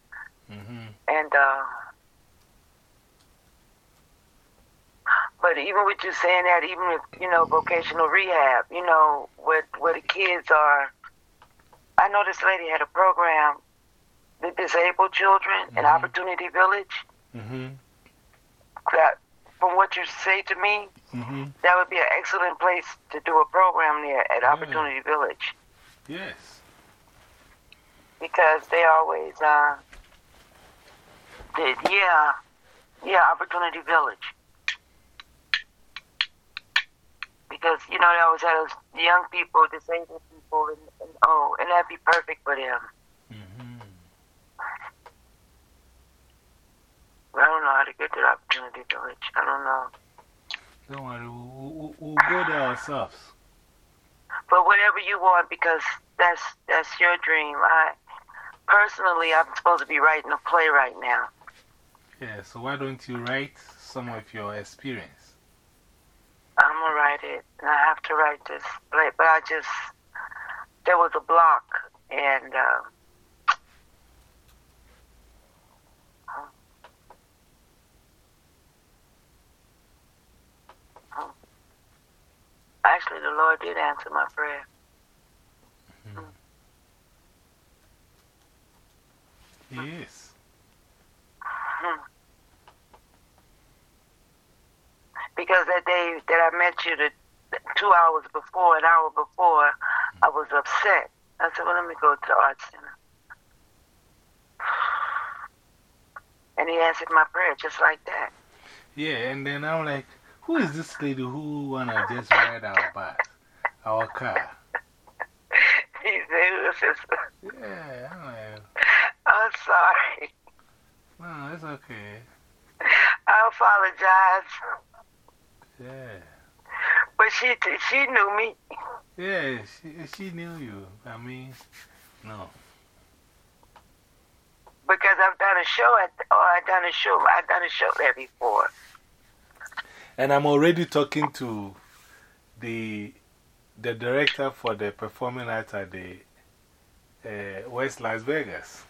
Mm-hmm. And uh, but even with you saying that, even with you know vocational rehab, you know where where the kids are. I know this lady had a program, the disabled children, an Mhm. opportunity village. Mm-hmm. That, from what you say to me, Mm-hmm. that would be an excellent place to do a program there at Opportunity Village Yes. because they always uh did yeah yeah Opportunity Village because you know they always had those young people, disabled people, and, and oh, and that'd be perfect for them. Mm-hmm. I don't know how to get the Opportunity Village. I don't know, Don't worry, we'll, we'll, we'll go there ourselves. but whatever you want because that's that's your dream. I personally, I'm supposed to be writing a play right now. Yeah, so why don't you write some of your experience? I'm gonna write it, and I have to write this but I just there was a block, and uh, actually, the Lord did answer my prayer. Yes. Hmm. Because that day that I met you, the two hours before, an hour before, I was upset. I said, "Well, let me go to the art center." [SIGHS] And he answered my prayer just like that. Yeah, and then I'm like, who is this lady who wanna just ride our bus, our car? [LAUGHS] He said, "It was just, Yeah, I'm like, I'm sorry. no, it's okay. [LAUGHS] I apologize. Yeah. But she, she knew me. Yeah, she, she knew you. I mean, no. Because I've done a show at, or I've done a show, I've done a show there before. And I'm already talking to the, the director for the performing arts at the uh, West Las Vegas.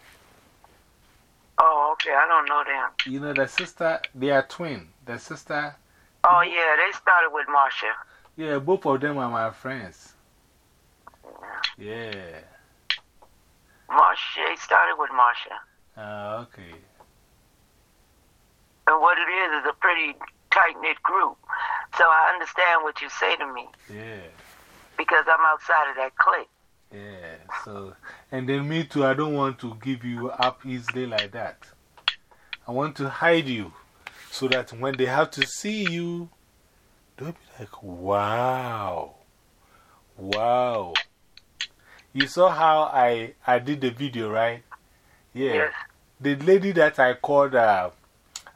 Oh, okay, I don't know them. You know, the sister, they are twin. The sister, Oh, yeah, they started with Marsha. yeah, both of them are my friends. Yeah. Marsha started with Marsha. Ah, okay. And what it is is a pretty tight knit group. So I understand what you say to me Yeah. because I'm outside of that clique. Yeah. So, and then me too, I don't want to give you up easily like that. I want to hide you so that when they have to see you, they'll be like, wow. Wow. You saw how I, I did the video, right? Yeah. Yes. The lady that I called, uh,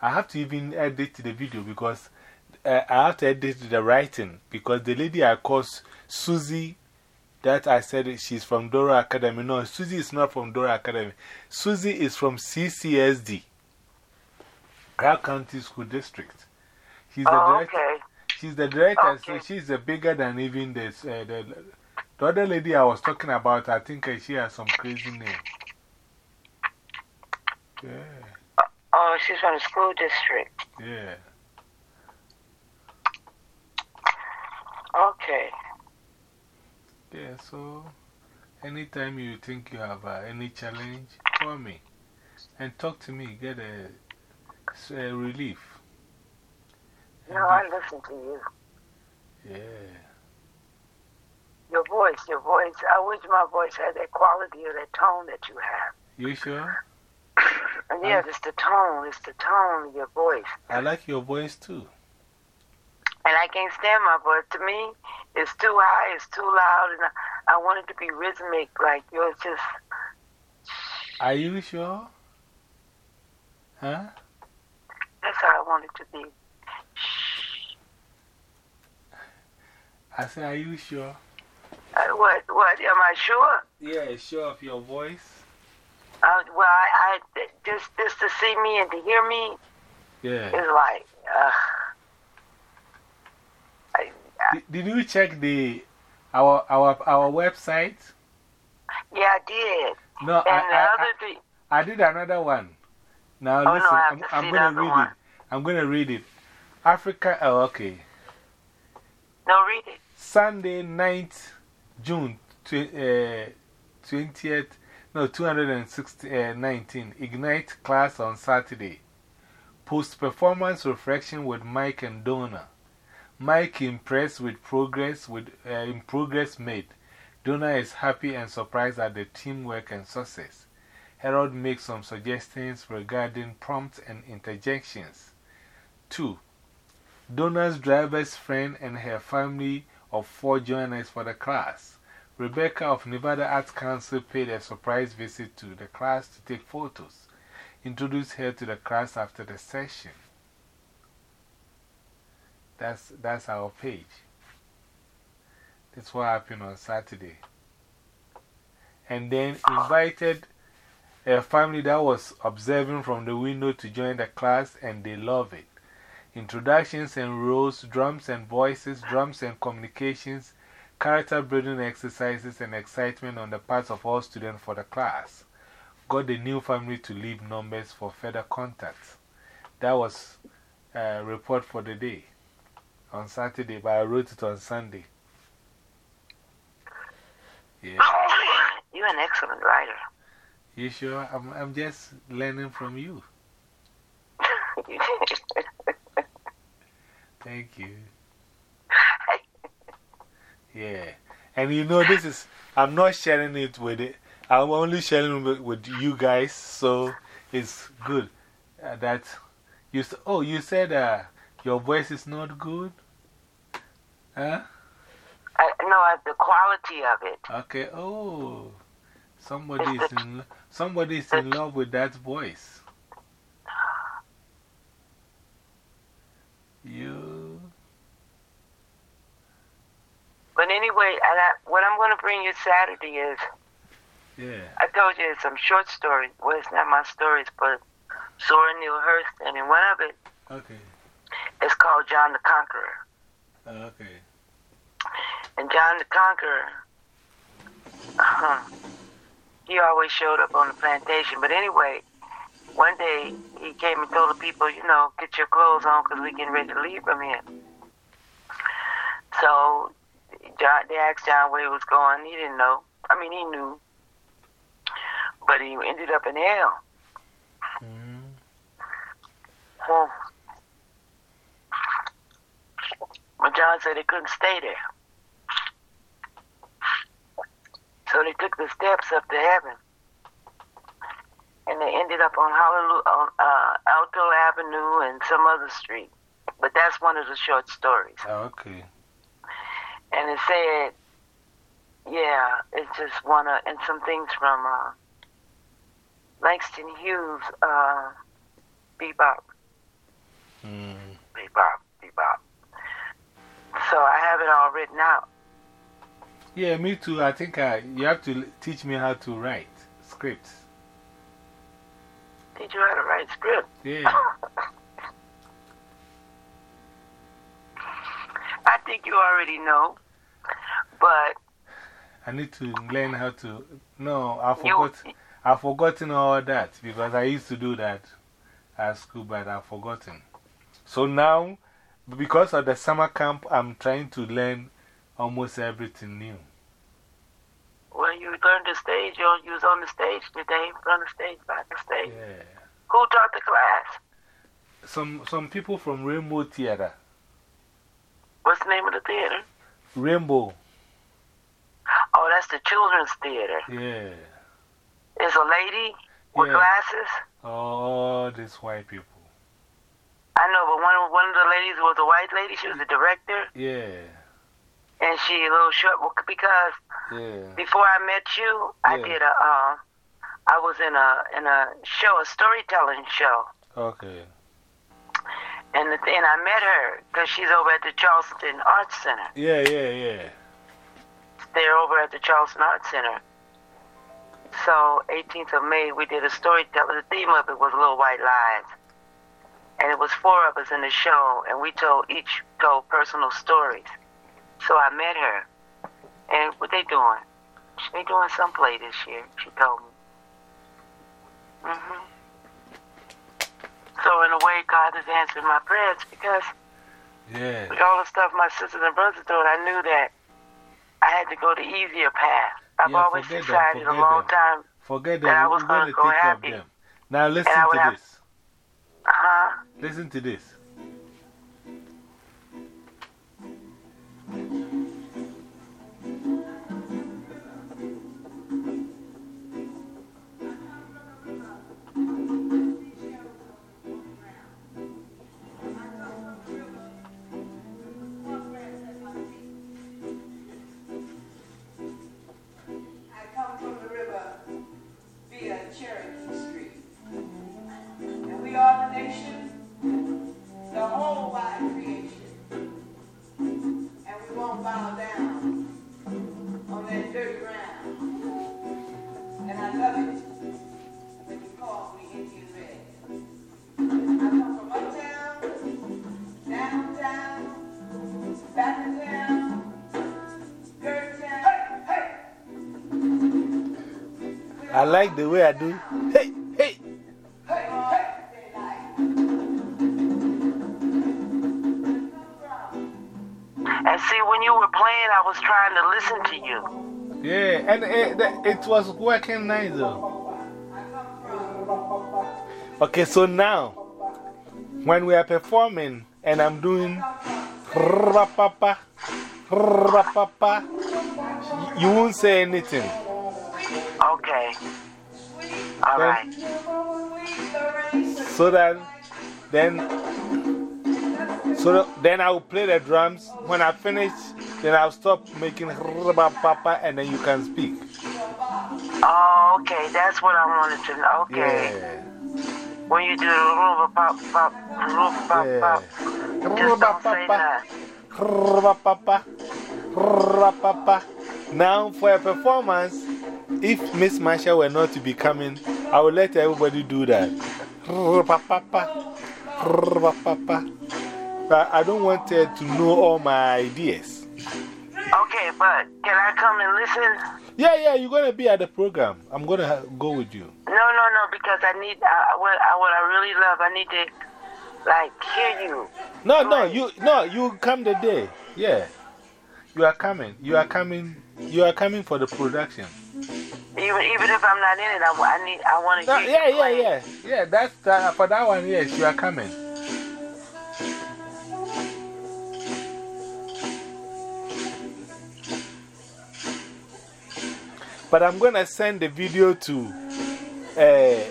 I have to even edit the video because uh, I have to edit the writing because the lady I called Susie, that I said she's from Doral Academy. No, Susie is not from Doral Academy. Susie is from CCSD, Clark County School District. She's the Oh, director. okay. She's the director, Okay. so she's bigger than even this, uh, the, the other lady I was talking about. I think uh, she has some crazy name. Yeah, Oh, she's from the school district. yeah. Okay. Yeah, so anytime you think you have uh, any challenge, call me and talk to me, get a, s- a uh, relief. No, I listen to you. Yeah, Your voice, your voice. I wish my voice had that quality or that tone that you have. you sure? [CLEARS THROAT] And yeah, it's the tone. It's the tone of your voice. I like your voice too. And I can't stand my voice. To me, it's too high, it's too loud, and I, I want it to be rhythmic, like yours just. Are you sure? Huh? That's how I want it to be. I said, Are you sure? Uh, what? What? Am I sure? Yeah, sure of your voice? Uh, well, I, I just just to see me and to hear me Yeah. is like. Uh, I, Did, did you check the our our our website? yeah, I did. No, And I, I, I. I did another one. Now no, listen, have I'm, I'm going to read one. it. I'm going to read it. Africa, oh, okay. No, read it. Sunday 9th June tw- uh, 20th, no, 219. Ignite class on Saturday. Post performance reflection with Mike and Donna. Mike impressed with progress, with, uh, in progress made. Donna is happy and surprised at the teamwork and success. Harold makes some suggestions regarding prompts and interjections. 2. Donna's driver's friend and her family of four join us for the class. Rebecca of Nevada Arts Council paid a surprise visit to the class to take photos. Introduced her to the class after the session. That's, that's our page. That's what happened on Saturday. And then invited a family that was observing from the window to join the class, and they love it. Introductions and roles, drums and voices, drums and communications, character building exercises, and excitement on the part of all students for the class. Got the new family to leave numbers for further contact. That was a report for the day on Saturday, but I wrote it on Sunday. Yeah. You're an excellent writer. You sure? I'm, I'm just learning from you. [LAUGHS] Thank you. Yeah. And you know, this is, I'm not sharing it with it. I'm only sharing it with, you guys, so it's good uh, that you, oh, you said uh, your voice is not good? Huh? I- the quality of it. Okay, oh, somebody is in, somebody is in love with that voice. You, But anyway, and I, what I'm going to bring you Saturday is yeah, I told you it's some short stories. Well, it's not my stories, but Zora Neale Hurston, and one of it okay, It's called John the Conqueror. okay, And John the Conqueror, uh, he always showed up on the plantation. But anyway, one day he came and told the people, you know, get your clothes on because we're getting ready to leave from here. So John, they asked John where he was going. He didn't know. I mean, he knew. but he ended up in hell. Mm. Hmm. But John said they couldn't stay there. So they took the steps up to heaven. And they ended up on Hallelujah, on uh, Alto Avenue and some other street. But that's one of the short stories. Okay. And it said, yeah, it's just one of, and some things from uh, Langston Hughes, uh, Bebop, Mm. Bebop, Bebop. So I have it all written out. Yeah, me too. I think I, you have to teach me how to write scripts. Teach you how to write scripts? Yeah. [LAUGHS] I think you already know, but I need to learn how to. No, I you, forgot. I've forgotten all that because I used to do that at school, but I've forgotten. So now, because of the summer camp, I'm trying to learn almost everything new. when you learn the stage, you you was on the stage today, of the stage, back the stage. Yeah. Who taught the class? Some, some people from Rainbow Theater. What's the name of the theater? Rainbow. Oh, that's the children's theater. Yeah. It's a lady with Yeah. glasses. All these white people. I know, but one of, one of the ladies was a white lady. She was the director, Yeah. and she a little short because Yeah. before I met you, I Yeah. did a uh, I was in a in a show, a storytelling show, Okay. And the, and I met her because she's over at the Charleston Arts Center. Yeah, yeah, yeah. They're over at the Charleston Arts Center. So 18th of May, we did a storytelling. The theme of it was Little White Lies, and it was four of us in the show, and we told each told personal stories. So I met her, and what they doing? They doing some play this year. She told me. hmm So in a way, God has answered my prayers because Yeah. with all the stuff my sisters and brothers doing, I knew that I had to go the easier path. I've Yeah, always forget them, decided a long them. time. Forget That I was We're gonna go take care of happy. them. Now, listen to have- this. Uh-huh. Listen to this. I like the way I do. Hey, hey. And see, when you were playing, I was trying to listen to you. Yeah, and it, it was working nice though. Okay, so now, when we are performing and I'm doing papa, papa, you won't say anything. All Then- right. So that then, so then I will play the drums. When I finish, then I'll stop making papa and then you can speak. Oh, okay. That's what I wanted to know. Okay. Yeah. When you do the rumba pop pop, rumba pop Yeah. pop, just don't say nothing. Now, for a performance, if Miss Marsha were not to be coming, I would let everybody do that. But I don't want her to know all my ideas. Okay, but can I come and listen? Yeah, yeah, you're going to be at the program. I'm going to go with you. No, no, no, because I need, I, what, I, what I really love, I need to, like, hear you. No, no, you, no, you come the day. Yeah. You are coming. You are coming. You are coming for the production. Even even if I'm not in it, I, I need I want to No, yeah, you yeah, play. yeah. Yeah, that's that, for that one, yes, you are coming. But I'm going to send the video to uh,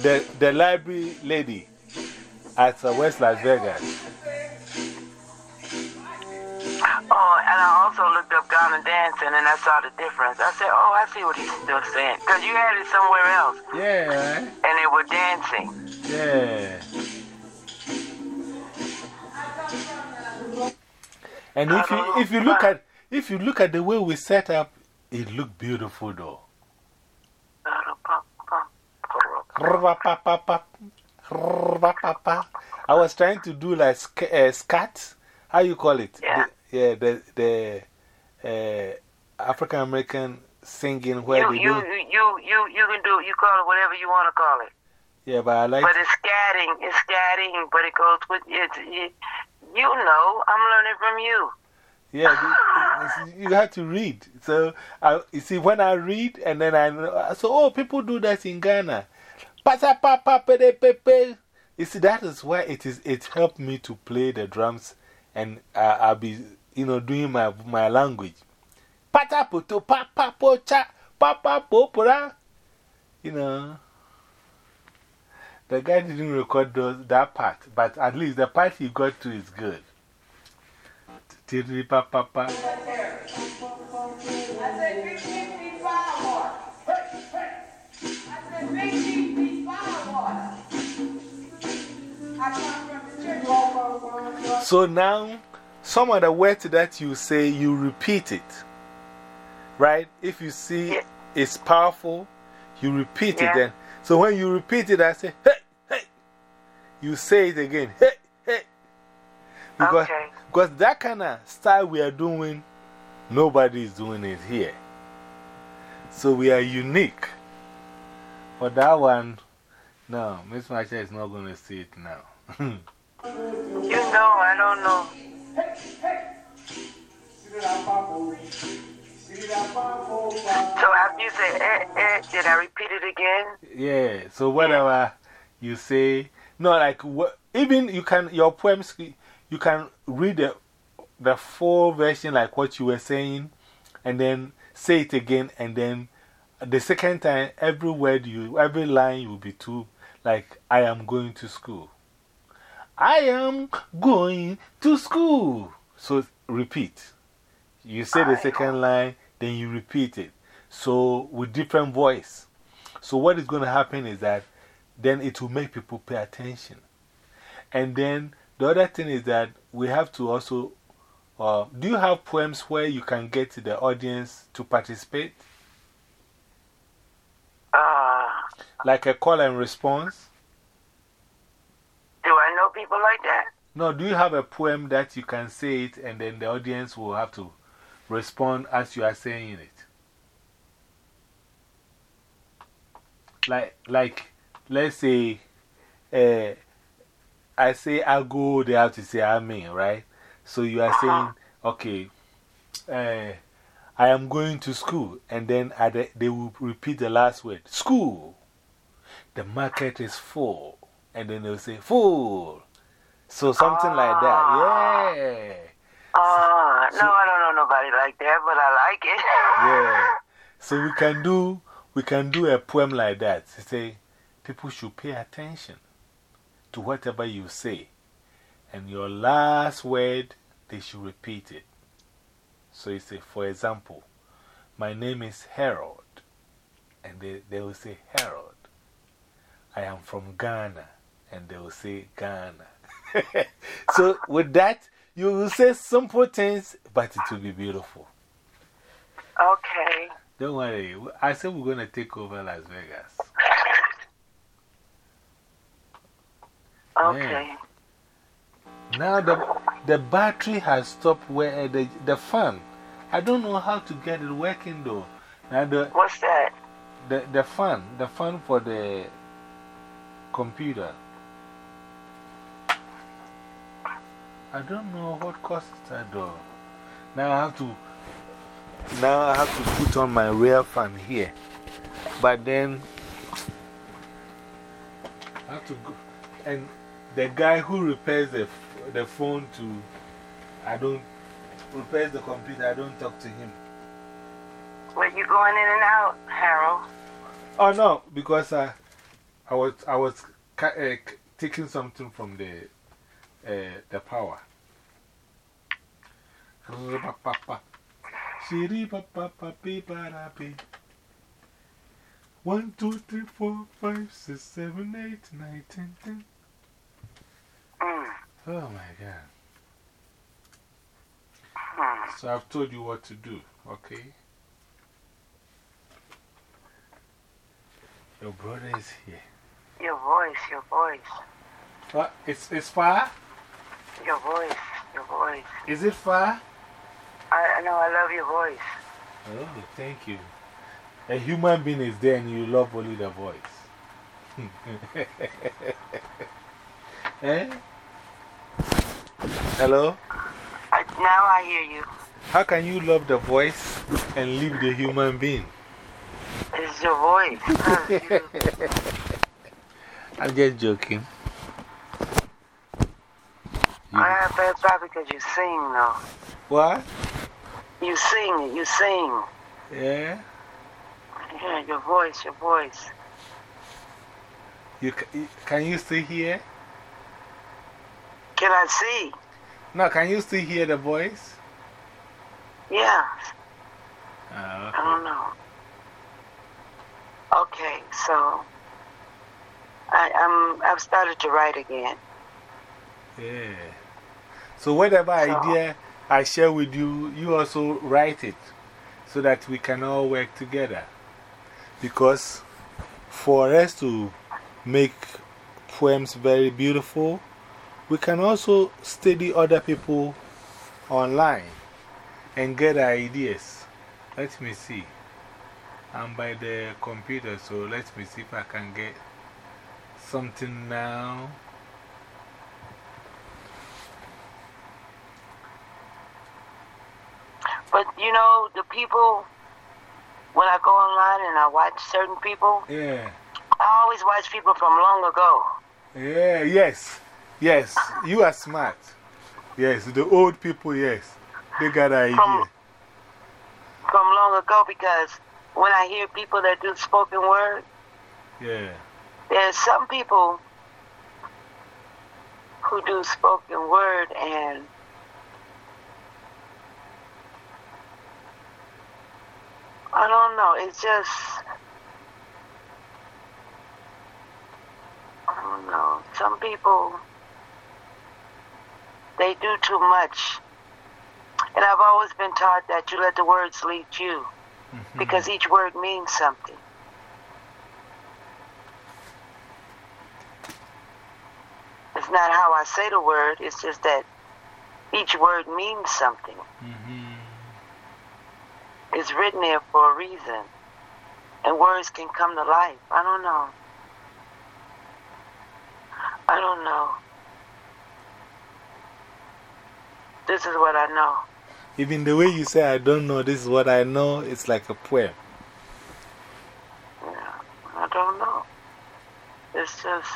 the, the library lady at uh, West Las Vegas. Oh, and I also looked up Ghana dancing and I saw the difference. I said, oh, I see what he's still saying. Because you had it somewhere else Yeah, and they were dancing. yeah. And if you, if you look at if you look at the way we set up, it looked beautiful though. I was trying to do like sk uh, scat. How you call it? Yeah. The, yeah, the, the uh, African American singing where You, they you, do. you, you, you can do, you call it whatever you want to call it. Yeah, but I like. But it's scatting, it's scatting, but it goes with, it. you, you know, I'm learning from you. Yeah, you, you have to read. So, I, you see, when I read and then I know, so, oh, people do that in Ghana. Pata papa pede pepe. You see, that is why it is, it helped me to play the drums and uh, I'll be, you know, doing my, my language. Pata poto papa pocha papa popora. You know. The guy didn't record those, that part, but at least the part he got to is good. Tiri papa papa. So now, some of the words that you say, you repeat it. Right? If you see Yeah. it's powerful, you repeat Yeah. it then. So when you repeat it, I say, hey, hey. You say it again, hey, hey. Because, Okay. because that kind of style we are doing, nobody is doing it here. So we are unique. For that one, no, Miss Marsha is not going to see it now. [LAUGHS] You know, I don't know. So after you say, eh, eh, did I repeat it again? Yeah, so whatever you say, no, like what, even you can, your poems, you can read the, the full version, like what you were saying, and then say it again, and then the second time, every word you, every line will be two, like, I am going to school. I am going to school. So repeat. You say the second line, then you repeat it. So with different voice. So what is going to happen is that then it will make people pay attention. And then the other thing is that we have to also. Uh, do you have poems where you can get the audience to participate? Uh, Like a call and response? I people like that? No, do you have a poem that you can say it and then the audience will have to respond as you are saying it? Like, like let's say uh, I say I go, they have to say Amen, right? So you are saying, okay, uh, I am going to school, and then they will repeat the last word school. The market is full, and then they'll say full. So something like that, yeah. Uh, no, I don't know nobody like that, but I like it. [LAUGHS] Yeah. So we can do, we can do a poem like that. Say, people should pay attention to whatever you say. And your last word, they should repeat it. So you say, for example, my name is Harold. And they, they will say, Harold. I am from Ghana. And they will say, Ghana. [LAUGHS] so with that, you will say simple things, but it will be beautiful. Okay. Don't worry. I said we're going to take over Las Vegas. [LAUGHS] Okay. Now the, the battery has stopped where uh, the, the fan. I don't know how to get it working though. Now the, What's that? the, the fan, the fan for the computer. I don't know what caused that though. Now I have to, now I have to put on my rear fan here. But then I have to go. And the guy who repairs the, the phone to, I don't, repairs the computer, I don't talk to him. Were you going in and out, Harold? Oh no, because I, I was, I was uh, taking something from the, uh, the power. [LAUGHS] One, two, three, four, five, six, seven, eight, nine, ten, ten. Mm. Oh my God. So I've told you what to do, okay? Your brother is here. Your voice, your voice, What? It's, it's far? your voice, your voice. Is it far? I, I know I love your voice. Oh, thank you. A human being is there and you love only the voice. [LAUGHS] eh? Hello? I, now I hear you. How can you love the voice and leave the human being? It's your voice. [LAUGHS] I'm just joking. I have bad bad because you sing, though. What? You sing, you sing. Yeah? Yeah, your voice, your voice. You, ca- can you still hear? Can I see? No, can you still hear the voice? Yeah, Ah, I don't know. Okay, so I, I'm, I've started to write again. Yeah. So, whatever So- idea I share with you, you also write it so that we can all work together. Because for us to make poems very beautiful, we can also study other people online and get ideas. Let me see. I'm by the computer, so let me see if I can get something now. But you know, the people, when I go online and I watch certain people, Yeah. I always watch people from long ago. Yeah, yes. Yes. You are smart. Yes. The old people, yes. They got an idea. From- From long ago because when I hear people that do spoken word, Yeah. there's some people who do spoken word and I don't know, it's just I don't know. Some people they do too much. And I've always been taught that you let the words lead you Mhm. because each word means something. It's not how I say the word, it's just that each word means something. Mhm. It's written there for a reason. And words can come to life. I don't know. I don't know. This is what I know. Even the way you say, I don't know, this is what I know, it's like a poem. Yeah, I don't know. It's just.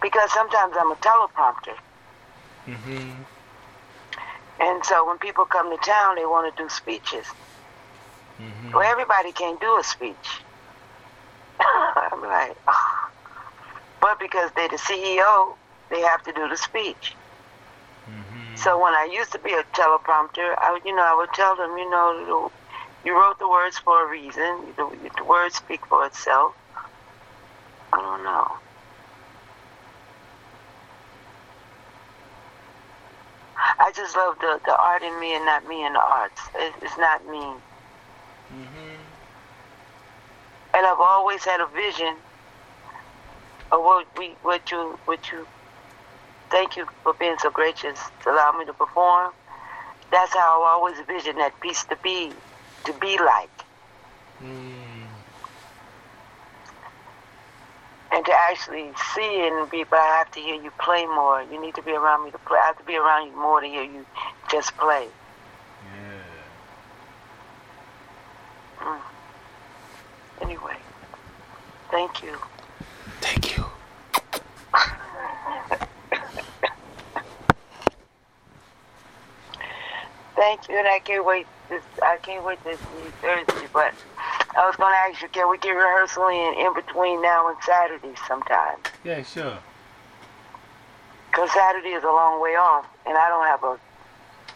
Because sometimes I'm a teleprompter. -hmm. And so when people come to town, they want to do speeches. -hmm. Well, everybody can't do a speech. [LAUGHS] I'm like, "Ah." but because they're the CEO, they have to do the speech. -hmm. So when I used to be a teleprompter, I would, you know, I would tell them, you know, you wrote the words for a reason. The, the words speak for itself. I don't know. I just love the, the art in me and not me in the arts. It, it's not me. -hmm. And I've always had a vision of what we, what you, what you. Thank you for being so gracious to allow me to perform. That's how I always vision that piece to be, to be like, Mm. to actually see it and be, but I have to hear you play more. You need to be around me to play. I have to be around you more to hear you just play. Yeah. Mm. Anyway, thank you. Thank you. [LAUGHS] thank you, and I can't wait. I can't wait to see Thursday, but. I was going to ask you, can we get rehearsal in in between now and Saturday sometime? Yeah, sure. Because Saturday is a long way off, and I don't have a.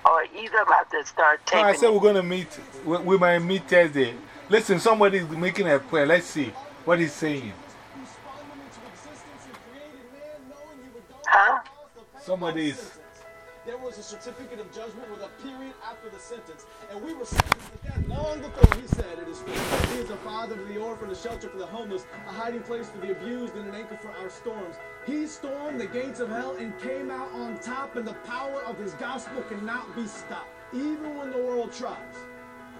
Or either about to start No. I said we're going to meet. We, we might meet Thursday. Listen, somebody's making a prayer. Let's see what he's saying. Huh? Somebody is. There was a certificate of judgment with a period after the sentence, and we were sentenced to death long before he said it is finished. He is a father to the orphan, a shelter for the homeless, a hiding place for the abused, and an anchor for our storms. He stormed the gates of hell and came out on top, and the power of his gospel cannot be stopped, even when the world tries.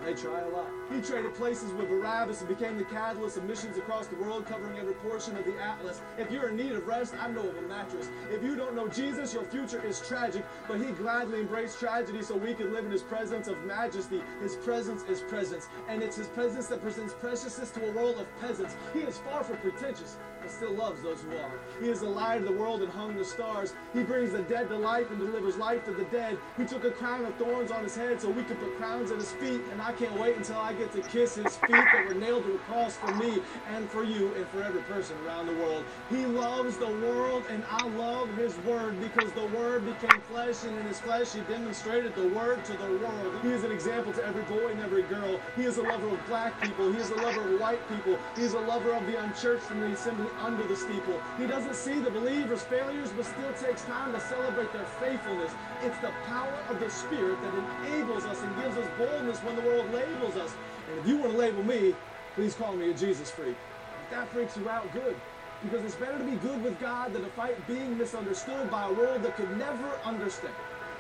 They try a lot. He traded places with Barabbas and became the catalyst of missions across the world, covering every portion of the atlas. If you're in need of rest, I know of a mattress. If you don't know Jesus, your future is tragic, but he gladly embraced tragedy so we could live in his presence of majesty. His presence is presence, and it's his presence that presents preciousness to a world of peasants. He is far from pretentious, but still loves those who are. He is the light of the world and hung the stars. He brings the dead to life and delivers life to the dead. He took a crown of thorns on his head so we could put crowns at his feet, and I can't wait until I get to kiss his feet that were nailed to a cross for me and for you and for every person around the world. He loves the world, and I love his word because the word became flesh, and in his flesh he demonstrated the word to the world. He is an example to every boy and every girl. He is a lover of black people. He is a lover of white people. He is a lover of the unchurched and the assembly under the steeple. He doesn't see the believers' failures, but still takes time to celebrate their faithfulness. It's the power of the Spirit that enables us and gives us boldness when the world labels us. And if you want to label me, please call me a Jesus freak. If that freaks you out, good. Because it's better to be good with God than to fight being misunderstood by a world that could never understand.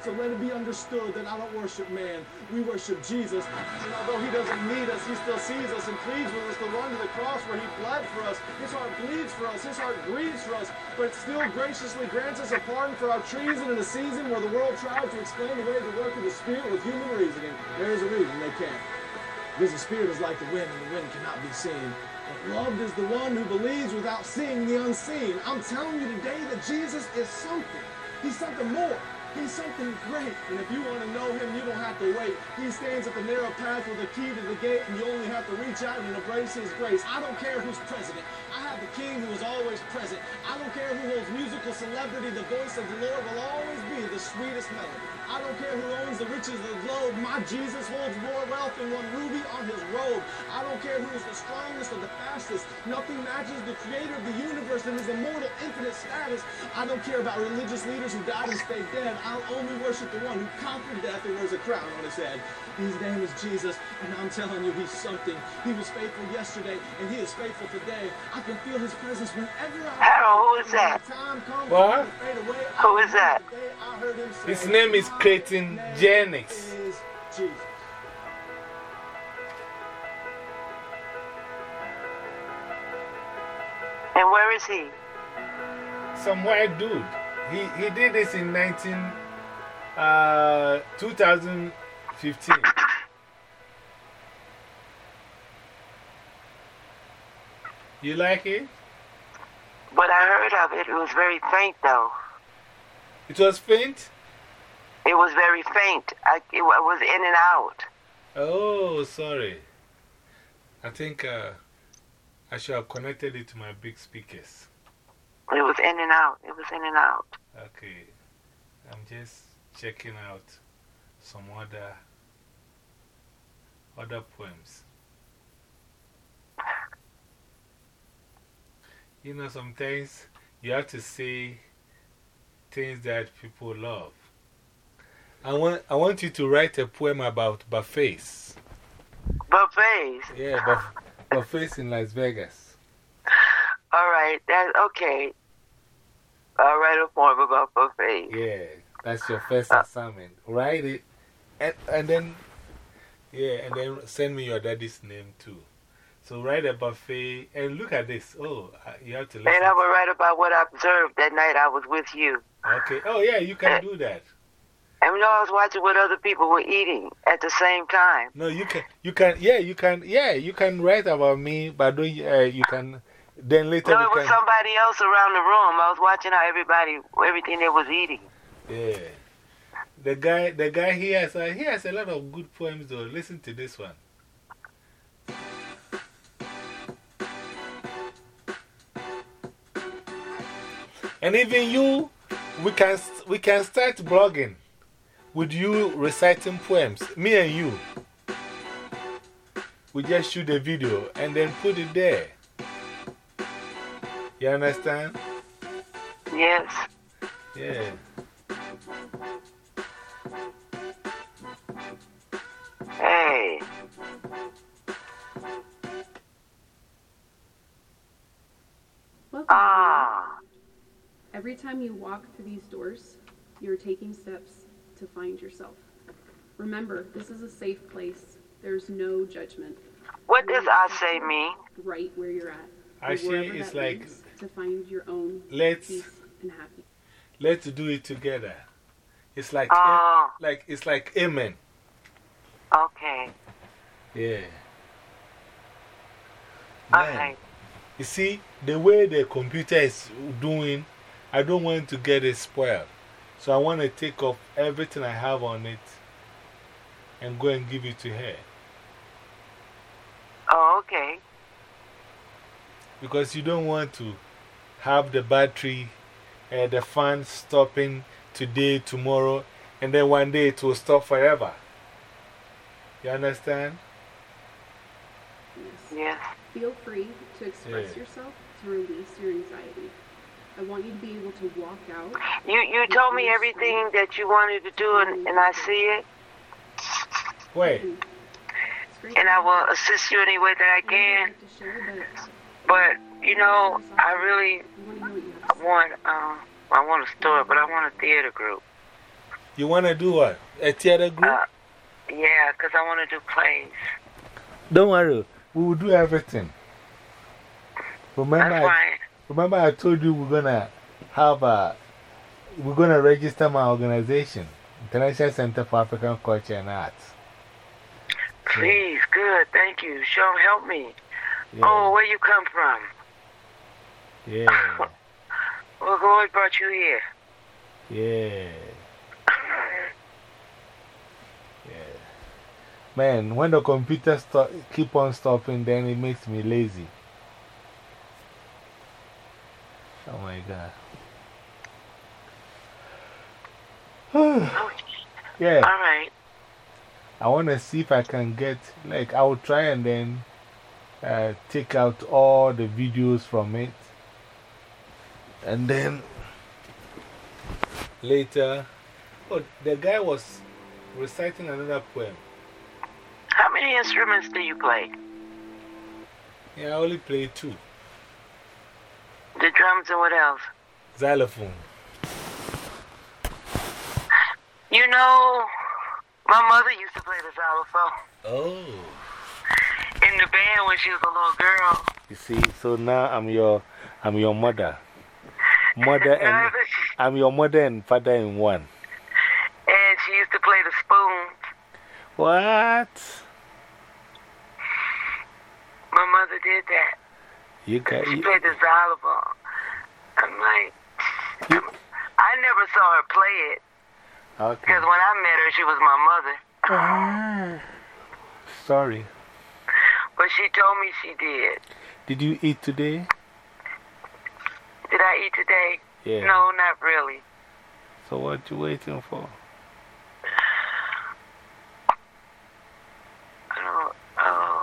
So let it be understood that I don't worship man. We worship Jesus. And although he doesn't need us, he still sees us and pleads with us to run to the cross where he bled for us. His heart bleeds for us. His heart grieves for us. But still graciously grants us a pardon for our treason in a season where the world tries to explain away the work of the Spirit with human reasoning. There is a reason they can't. Because the Spirit is like the wind, and the wind cannot be seen. But loved is the one who believes without seeing the unseen. I'm telling you today that Jesus is something. He's something more. He's something great. And if you want to know him, you don't have to wait. He stands at the narrow path with the key to the gate, and you only have to reach out and embrace his grace. I don't care who's president. I have the king who is always present. I don't care who holds musical celebrity. The voice of the Lord will always be the sweetest melody. I don't care who owns the riches of the globe. My Jesus holds more wealth than one ruby on his robe. I don't care who is the strongest or the fastest. Nothing matches the creator of the universe and his immortal, infinite status. I don't care about religious leaders who died and stayed dead. I'll only worship the one who conquered death and wears a crown on his head. His name is Jesus, and I'm telling you, he's something. He was faithful yesterday, and he is faithful today. I can feel his presence whenever I. Harold, who is that? comes What? away, Who is that? today I say, His name is "My Clayton name Jennings. And where is he? Some white dude. He, he did this in 19, uh, 2015. You like it? But I heard of it. It was very faint, though. It was faint? It was very faint. I, it wa- was in and out. Oh, sorry. I think uh, I should have connected it to my big speakers. It was in and out. It was in and out. Okay. I'm just checking out some other, other poems. You know, sometimes you have to say things that people love. I want, I want you to write a poem about buffets. Buffets. Yeah, buff, buffets in Las Vegas. All right. that's okay. I'll write a poem about buffets. Yeah, that's your first uh, assignment. Write it, and, and then, yeah, and then send me your daddy's name too. So write a buffet and look at this. Oh, uh, you have to listen. And I will write about what I observed that night I was with you. Okay. Oh, yeah, you can do that. And you know, I was watching what other people were eating at the same time. No, you can, you can, yeah, you can, yeah, you can write about me, but don't, uh, you can Then later No, it was can. somebody else around the room. I was watching how everybody, everything they was eating. Yeah. The guy, the guy he has, uh, he has a lot of good poems though. Listen to this one. And even you, we can, we can start blogging with you reciting poems. Me and you. We just shoot a video and then put it there. You understand? Yes. Yeah. Ah. Every time you walk through these doors, you're taking steps to find yourself. Remember, this is a safe place. There's no judgment. What does I say mean? Right where you're at. I And say it's like, to find your own let's, peace and happiness. let's do it together. It's like, Oh, like, it's like amen. okay. Yeah. Man, Okay. You see, the way the computer is doing, I don't want to get it spoiled. So I want to take off everything I have on it and go and give it to her. Oh, okay. Because you don't want to have the battery, uh, the fan stopping today, tomorrow, and then one day it will stop forever. You understand? Yes. Yes. Feel free to express Yeah. yourself to release your anxiety. I want you to be able to walk out. You you told me everything that you wanted to do, and, and I see it, Wait. and it's great and I will assist you any way that I I know you can. like to share, but But you know, I really we want to know what you have to say. want um, I want a store, but I want a theater group. You want to do what? A theater group? Uh, yeah, 'cause I want to do plays. Don't worry, we will do everything. Remember, I, remember I told you we're gonna have a, we're gonna register my organization, International Center for African Culture and Arts. Please, good, thank you. Show help me. Yeah, Oh, where you come from? yeah, [LAUGHS] Well, what brought you here? yeah, yeah. Man, when the computer keep on stopping, then it makes me lazy. Oh my God. Oh, [SIGHS] yeah. all right. I want to see if I can get, like, I will try and then uh, take out all the videos from it. And then later, oh, the guy was reciting another poem. How many instruments do you play? Yeah, I only play two The drums and what else? xylophone. You know, my mother used to play the xylophone Oh. in the band when she was a little girl. You see, so now I'm your, I'm your mother. Mother and, I'm your mother and father in one. And she used to play the spoons. What? My mother did that. You got, She you, played the xylophone. I'm like, you, I never saw her play it okay. because when I met her, she was my mother. Ah. Sorry. But she told me she did. Did you eat today? Did I eat today? Yeah. No, not really. So what you waiting for? I don't. Oh.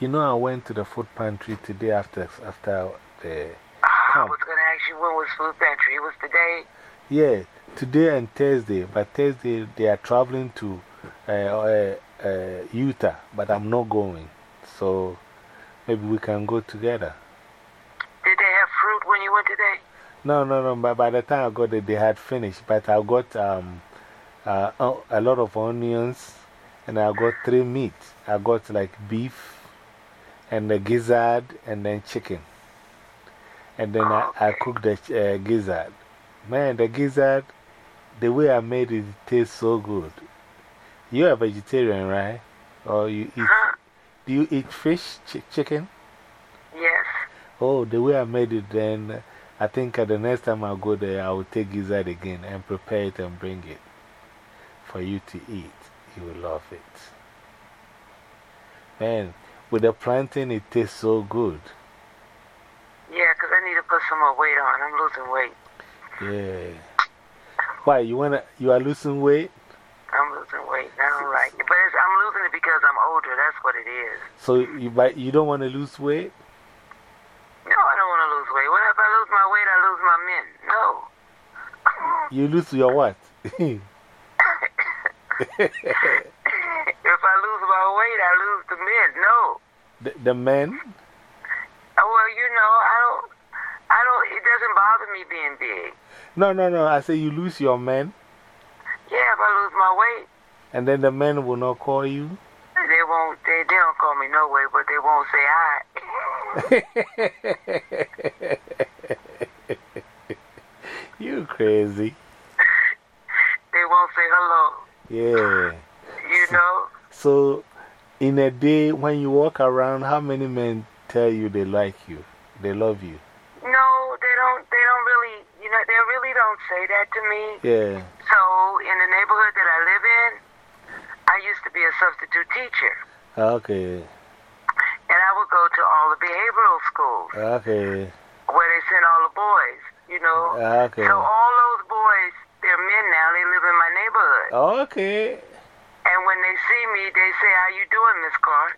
You know, I went to the food pantry today after, after the. I was going to ask you when was food pantry. It was today. Yeah, today and Thursday. But Thursday, they are traveling to uh, uh, uh, Utah, but I'm not going. So maybe we can go together. Did they have fruit when you went today? No, no, no. But by the time I got it, they had finished. But I got um, uh, a lot of onions and I got three meats. I got like beef and the gizzard and then chicken. And then I, I cooked the uh, gizzard. Man, the gizzard, the way I made it, it tastes so good. You're a vegetarian, right? Or you eat, do you eat fish, chi chicken? Yes. Oh, the way I made it, then I think uh, the next time I go there, I will take gizzard again and prepare it and bring it for you to eat. You will love it. Man, with the plantain, it tastes so good. Yeah, 'cause I need to put some more weight on. I'm losing weight. Yeah. Why? You, wanna, you are losing weight? I'm losing weight. I don't like it. But I'm losing it because I'm older. That's what it is. So you, but you don't want to lose weight? No, I don't want to lose weight. What if I lose my weight? I lose my men. No. You lose your what? [LAUGHS] [LAUGHS] if I lose my weight, I No. the, the men? Uh, Well, you know, I don't, I don't, it doesn't bother me being big. No, no, no. I say you lose your men, Yeah, if I lose my weight, and then the men will not call you. they won't, they, they don't call me no way, but they won't say hi. [LAUGHS] you crazy. they won't say hello. Yeah. You know? So, in a day when you walk around, how many men tell you they like you? They love you? No, they don't, they don't really, you know, they really don't say that to me. Yeah. So, in the neighborhood that I live in, I used to be a substitute teacher. Ah, okay. And I would go to all the behavioral schools ah, Okay. where they send all the boys, you know. Ah, okay. So all those boys, they're men now, they live in my neighborhood. Okay. And when they see me, they say, how you doing, Miss Clark?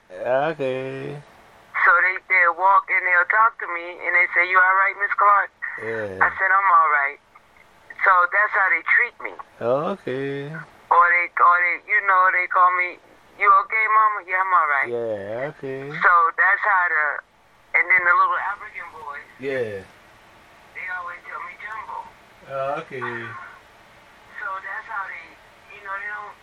Okay. So they, they'll walk and they'll talk to me and they say, you all right, Miss Clark? Yeah. I said, I'm all right. So that's how they treat me. Okay. Or they, or they, you know, they call me, you okay, mama? Yeah, I'm all right. Yeah. Okay. So that's how the, and then the little African boys, Yeah. they always tell me Jumbo. Okay. So that's how they, you know, they don't, they don't, me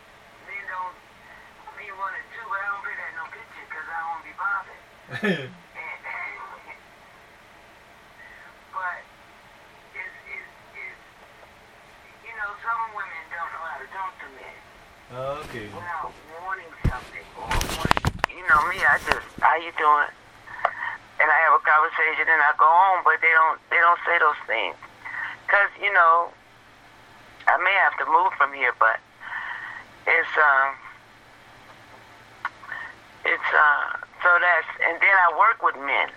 no picture because I won't be bothered. Okay. without wanting something or wanting, you know me, I just, how you doing? And I have a conversation and I go but they don't, they don't say those things. Cause, you know, I may have to move from here, but it's, um, it's, uh, so that's, and then I work with men,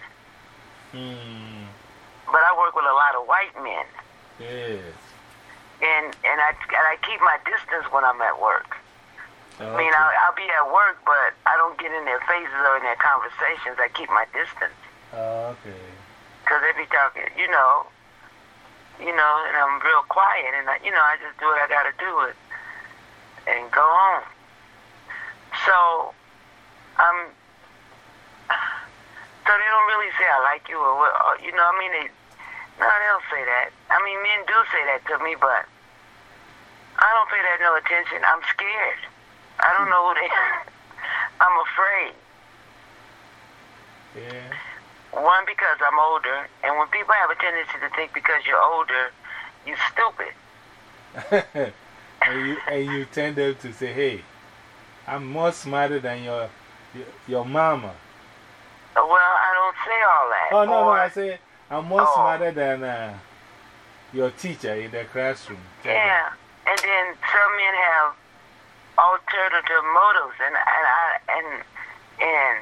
Hmm. but I work with a lot of white men. Yes. And, and I, and I keep my distance when I'm at work. I mean, I'll, I'll be at work, but I don't get in their faces or in their conversations. I keep my distance. Okay. Because they be talking, you know, you know, and I'm real quiet. And, I, you know, I just do what I got to do it and go home. So, um, so they don't really say I like you or what, or, you know, I mean, they, no, they don't say that. I mean, men do say that to me, but I don't pay that no attention. I'm scared. I don't know who they [LAUGHS] I'm afraid. Yeah. One, because I'm older, and when people have a tendency to think because you're older, you're stupid. [LAUGHS] and, you, and you tend them to say, hey, I'm more smarter than your, your, your mama. Well, I don't say all that. Oh, no, no, I say, I'm more Oh. smarter than uh, your teacher in the classroom. Tell. Yeah, and then some men have alternative motives, and and I and and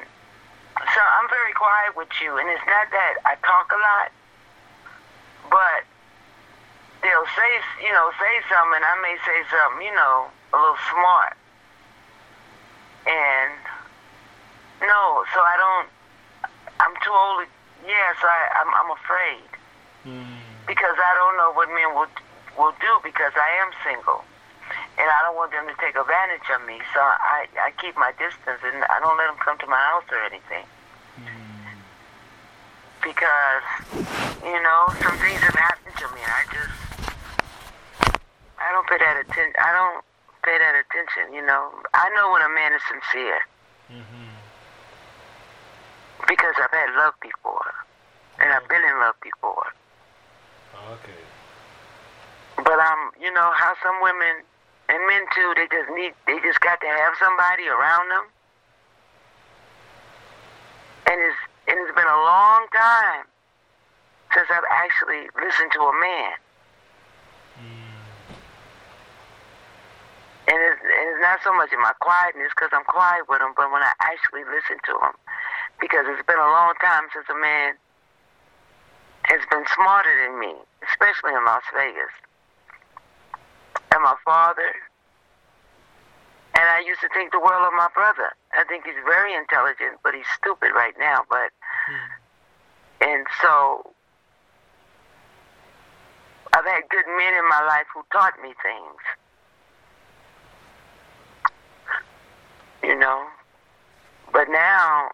so I'm very quiet with you, and it's not that I talk a lot, but they'll say you know say something, and I may say something you know a little smart, and no, so I don't. I'm too old. Yes, I I'm I'm afraid Hmm. because I don't know what men will will do because I am single, and I don't want them to take advantage of me. So I I keep my distance and I don't let them come to my house or anything Hmm. because you know some things have happened to me. I just I don't pay that attention. I don't pay that attention. You know I know when a man is sincere Mhm. Because I've had love before and I've been in love before. Okay. But um, you know how some women and men too, they just need, they just got to have somebody around them. And it's and it's been a long time since I've actually listened to a man. And it's, and it's not so much in my quietness because I'm quiet with him, but when I actually listen to him, because it's been a long time since a man has been smarter than me, especially in Las Vegas. And my father, and I used to think the world of my brother. I think he's very intelligent, but he's stupid right now. But hmm. and so I've had good men in my life who taught me things. You know, but now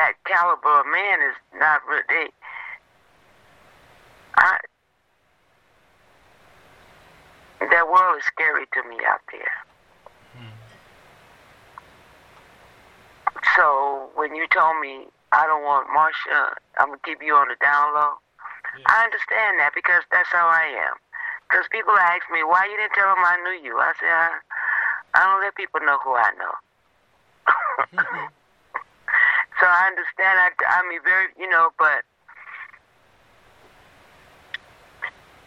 that caliber of man is not really. I, that world is scary to me out there. So when you told me I don't want Marsha, I'm gonna keep you on the down low. I understand that because that's how I am. Because people ask me why you didn't tell them I knew you. I say I, I don't let people know who I know. Mm-hmm. So I understand. I, I mean, very, you know, but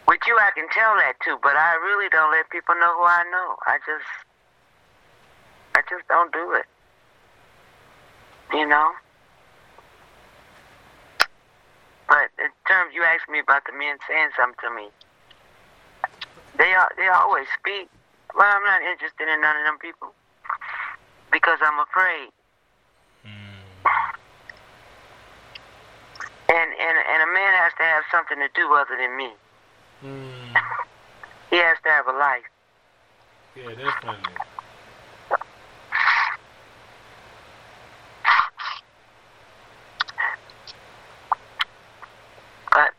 with you, I can tell that too. But I really don't let people know who I know. I just, I just don't do it. You know. But in terms, you asked me about the men saying something to me. They are, they always speak. Well, I'm not interested in none of them people because I'm afraid. And and and a man has to have something to do other than me. Mm. He has to have a life. Yeah, definitely. But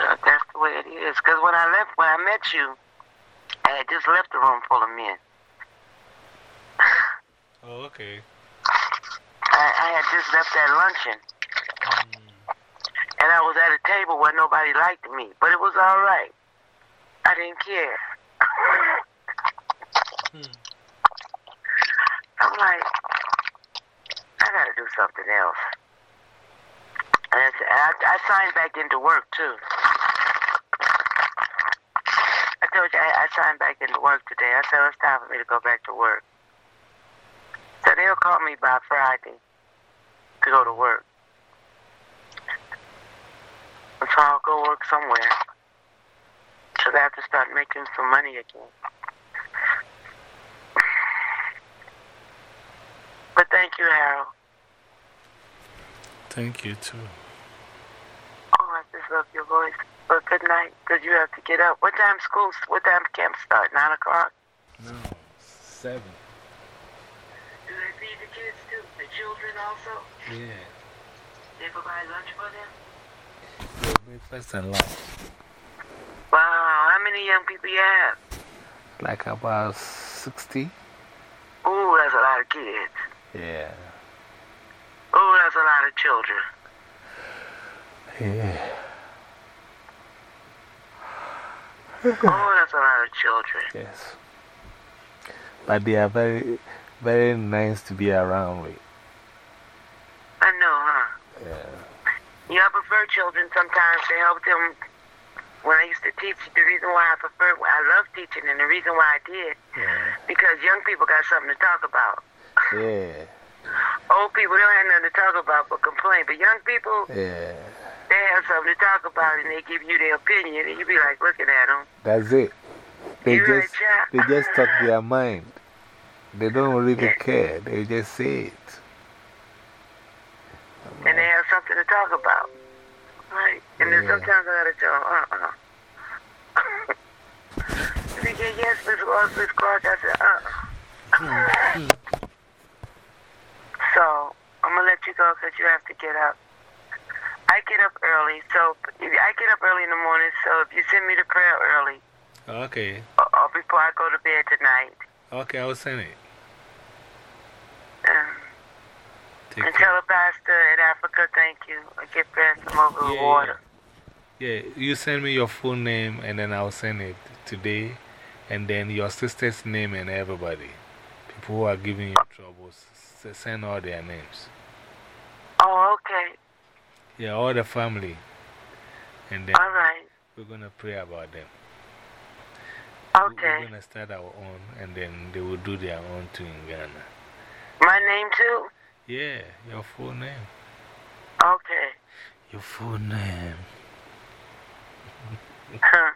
uh, that's the way it is. Because when I left, when I met you, I had just left the room full of men. Oh, okay. I, I had just left that luncheon. And I was at a table where nobody liked me, but it was all right. I didn't care. Hmm. I'm like, I gotta do something else. And I, I, I signed back into work too. I told you I, I signed back into work today. I said it's time for me to go back to work. So they'll call me by Friday to go to work. And so I'll go work somewhere. So they have to start making some money again. But thank you, Harold. Thank you, too. Oh, I just love your voice. But well, good night, because you have to get up. What time school, what time camp start? 9 o'clock? No, 7 feed the kids too? The children also? Yeah. They provide lunch for them? Yeah, breakfast and lunch. Wow, how many young people you have? Like about 60? Ooh, that's a lot of kids. Yeah. Ooh, that's a lot of children. Yeah. Oh, that's a lot of children. Yes. But they are very, very nice to be around with. I know, huh? Yeah. Yeah, I prefer children sometimes to help them. When I used to teach, the reason why I prefer, I love teaching, and the reason why I did, Yeah. because young people got something to talk about. Yeah. Old people don't have nothing to talk about but complain. But young people, Yeah. they have something to talk about, and they give you their opinion, and you be like looking at them. That's it. They You just, they just talk their mind. They don't really care. They just say it. and they have something to talk about. Right? And then sometimes I gotta tell them, uh-uh. [LAUGHS] They say, yes, Miss Ross, Miss Clark. I said, uh-uh. [LAUGHS] so, I'm gonna let you go because you have to get up. I get up early, so I get up early in the morning, so if you send me the prayer early, Okay. or, or before I go to bed tonight, Okay, I'll send it. Um, Take and care. tell the pastor in Africa, thank you, and get past some over the water. Yeah, you send me your full name and then I'll send it today. And then your sister's name and everybody. People who are giving you trouble, send all their names. Oh, okay. Yeah, all the family. And then All right. we're going to pray about them. Okay. We're going to start our own, and then they will do their own too in Ghana. My name too? Yeah, your full name. Okay. Your full name. Huh.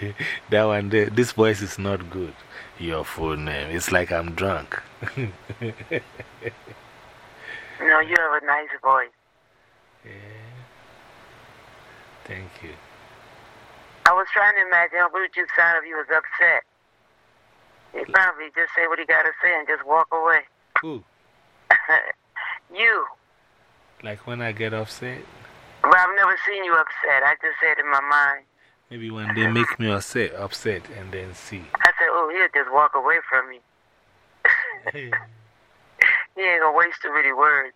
[LAUGHS] That one, there, this voice is not good. Your full name. It's like I'm drunk. [LAUGHS] no, you have a nice voice. Yeah. Thank you. I was trying to imagine how would you sound if you was upset. He probably just say what he got to say and just walk away. Who? [LAUGHS] you. Like when I get upset? Well, I've never seen you upset. I just said in my mind. Maybe when they make me upset, upset and then see. I said, oh, he'll just walk away from me. [LAUGHS] He ain't gonna waste too many words.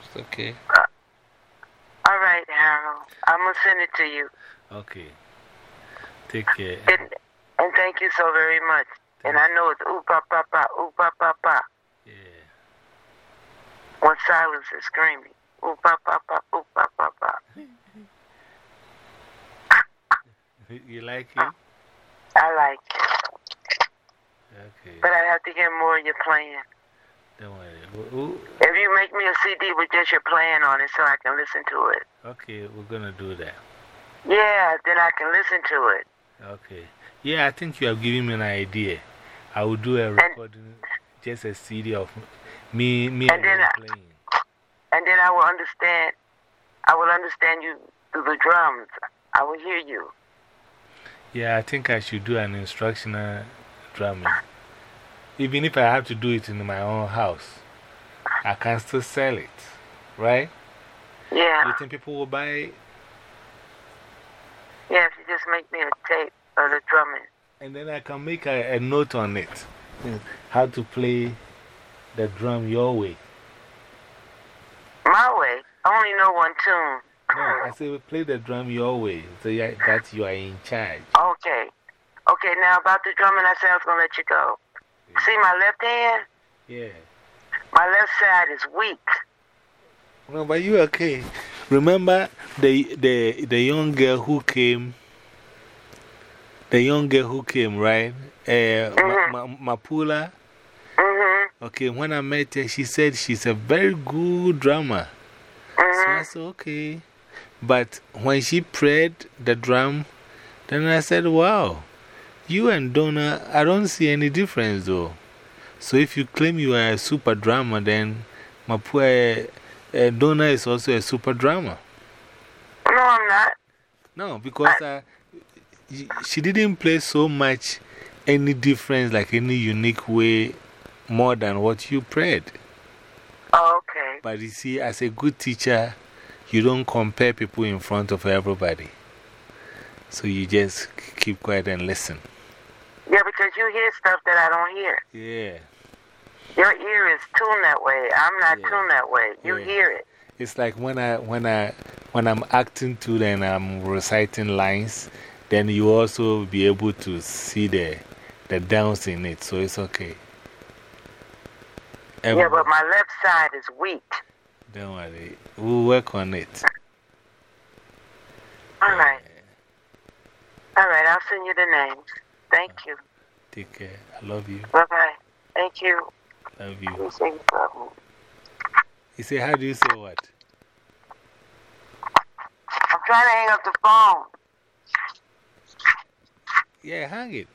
It's okay. Uh, all right, Harold. I'm gonna send it to you. Okay. Take care. And, and thank you so very much. And I know it's ooh pa pa pa, ooh pa pa pa. Yeah. When silence is screaming. Ooh pa pa pa, ooh pa pa pa. [LAUGHS] You like it? I like it. Okay. But I have to hear more of your playing. Don't worry. Ooh. If you make me a CD with just your playing on it so I can listen to it. Okay, we're gonna do that. Yeah, then I can listen to it. Okay. Yeah, I think you have given me an idea. I will do a recording, just a CD of me, me And and then I- playing. And then I will understand. I will understand you through the drums. I will hear you. Yeah, I think I should do an instructional drumming. Even if I have to do it in my own house, I can still sell it, right? Yeah. You think people will buy it? Yeah, if you just make me a tape the drumming. And then I can make a, a note on it. How to play the drum your way. My way. I only know one tune. No, I say we play the drum your way. So yeah, that you are in charge. Okay. Okay, now about the drumming, I said I was going to let you go. See my left hand? Yeah. My left side is weak. No, but you okay. Remember the, the, the young girl who came, the young girl who came, right? Uh, Ma, Ma, Mapula. Mm Okay, when I met her, she said she's a very good drummer. So I said, okay. But when she played the drum, then I said, wow, you and Donna, I don't see any difference though. So if you claim you are a super drummer, then Mapua, uh, Donna is also a super drummer. hmm. No, I'm not. No, because uh, y- she didn't play so much any difference, like any unique way more than what you prayed. Oh, okay. But you see, as a good teacher, you don't compare people in front of everybody. So you just keep quiet and listen. Yeah, because you hear stuff that I don't hear. Yeah. Your ear is tuned that way. I'm not Yeah. tuned that way. You Yeah. hear it. It's like when, I, when, I, when I'm acting to and I'm reciting lines, then you also be able to see the, the downs in it. So it's okay. Yeah, but my left side is weak. Don't worry. We'll work on it. All right. All right, I'll send you the names. Thank you. Take care. I love you. Bye bye. Thank you. Love you. You say you love me. You say, how do you say what? I'm trying to hang up the phone. Yeah, hang it.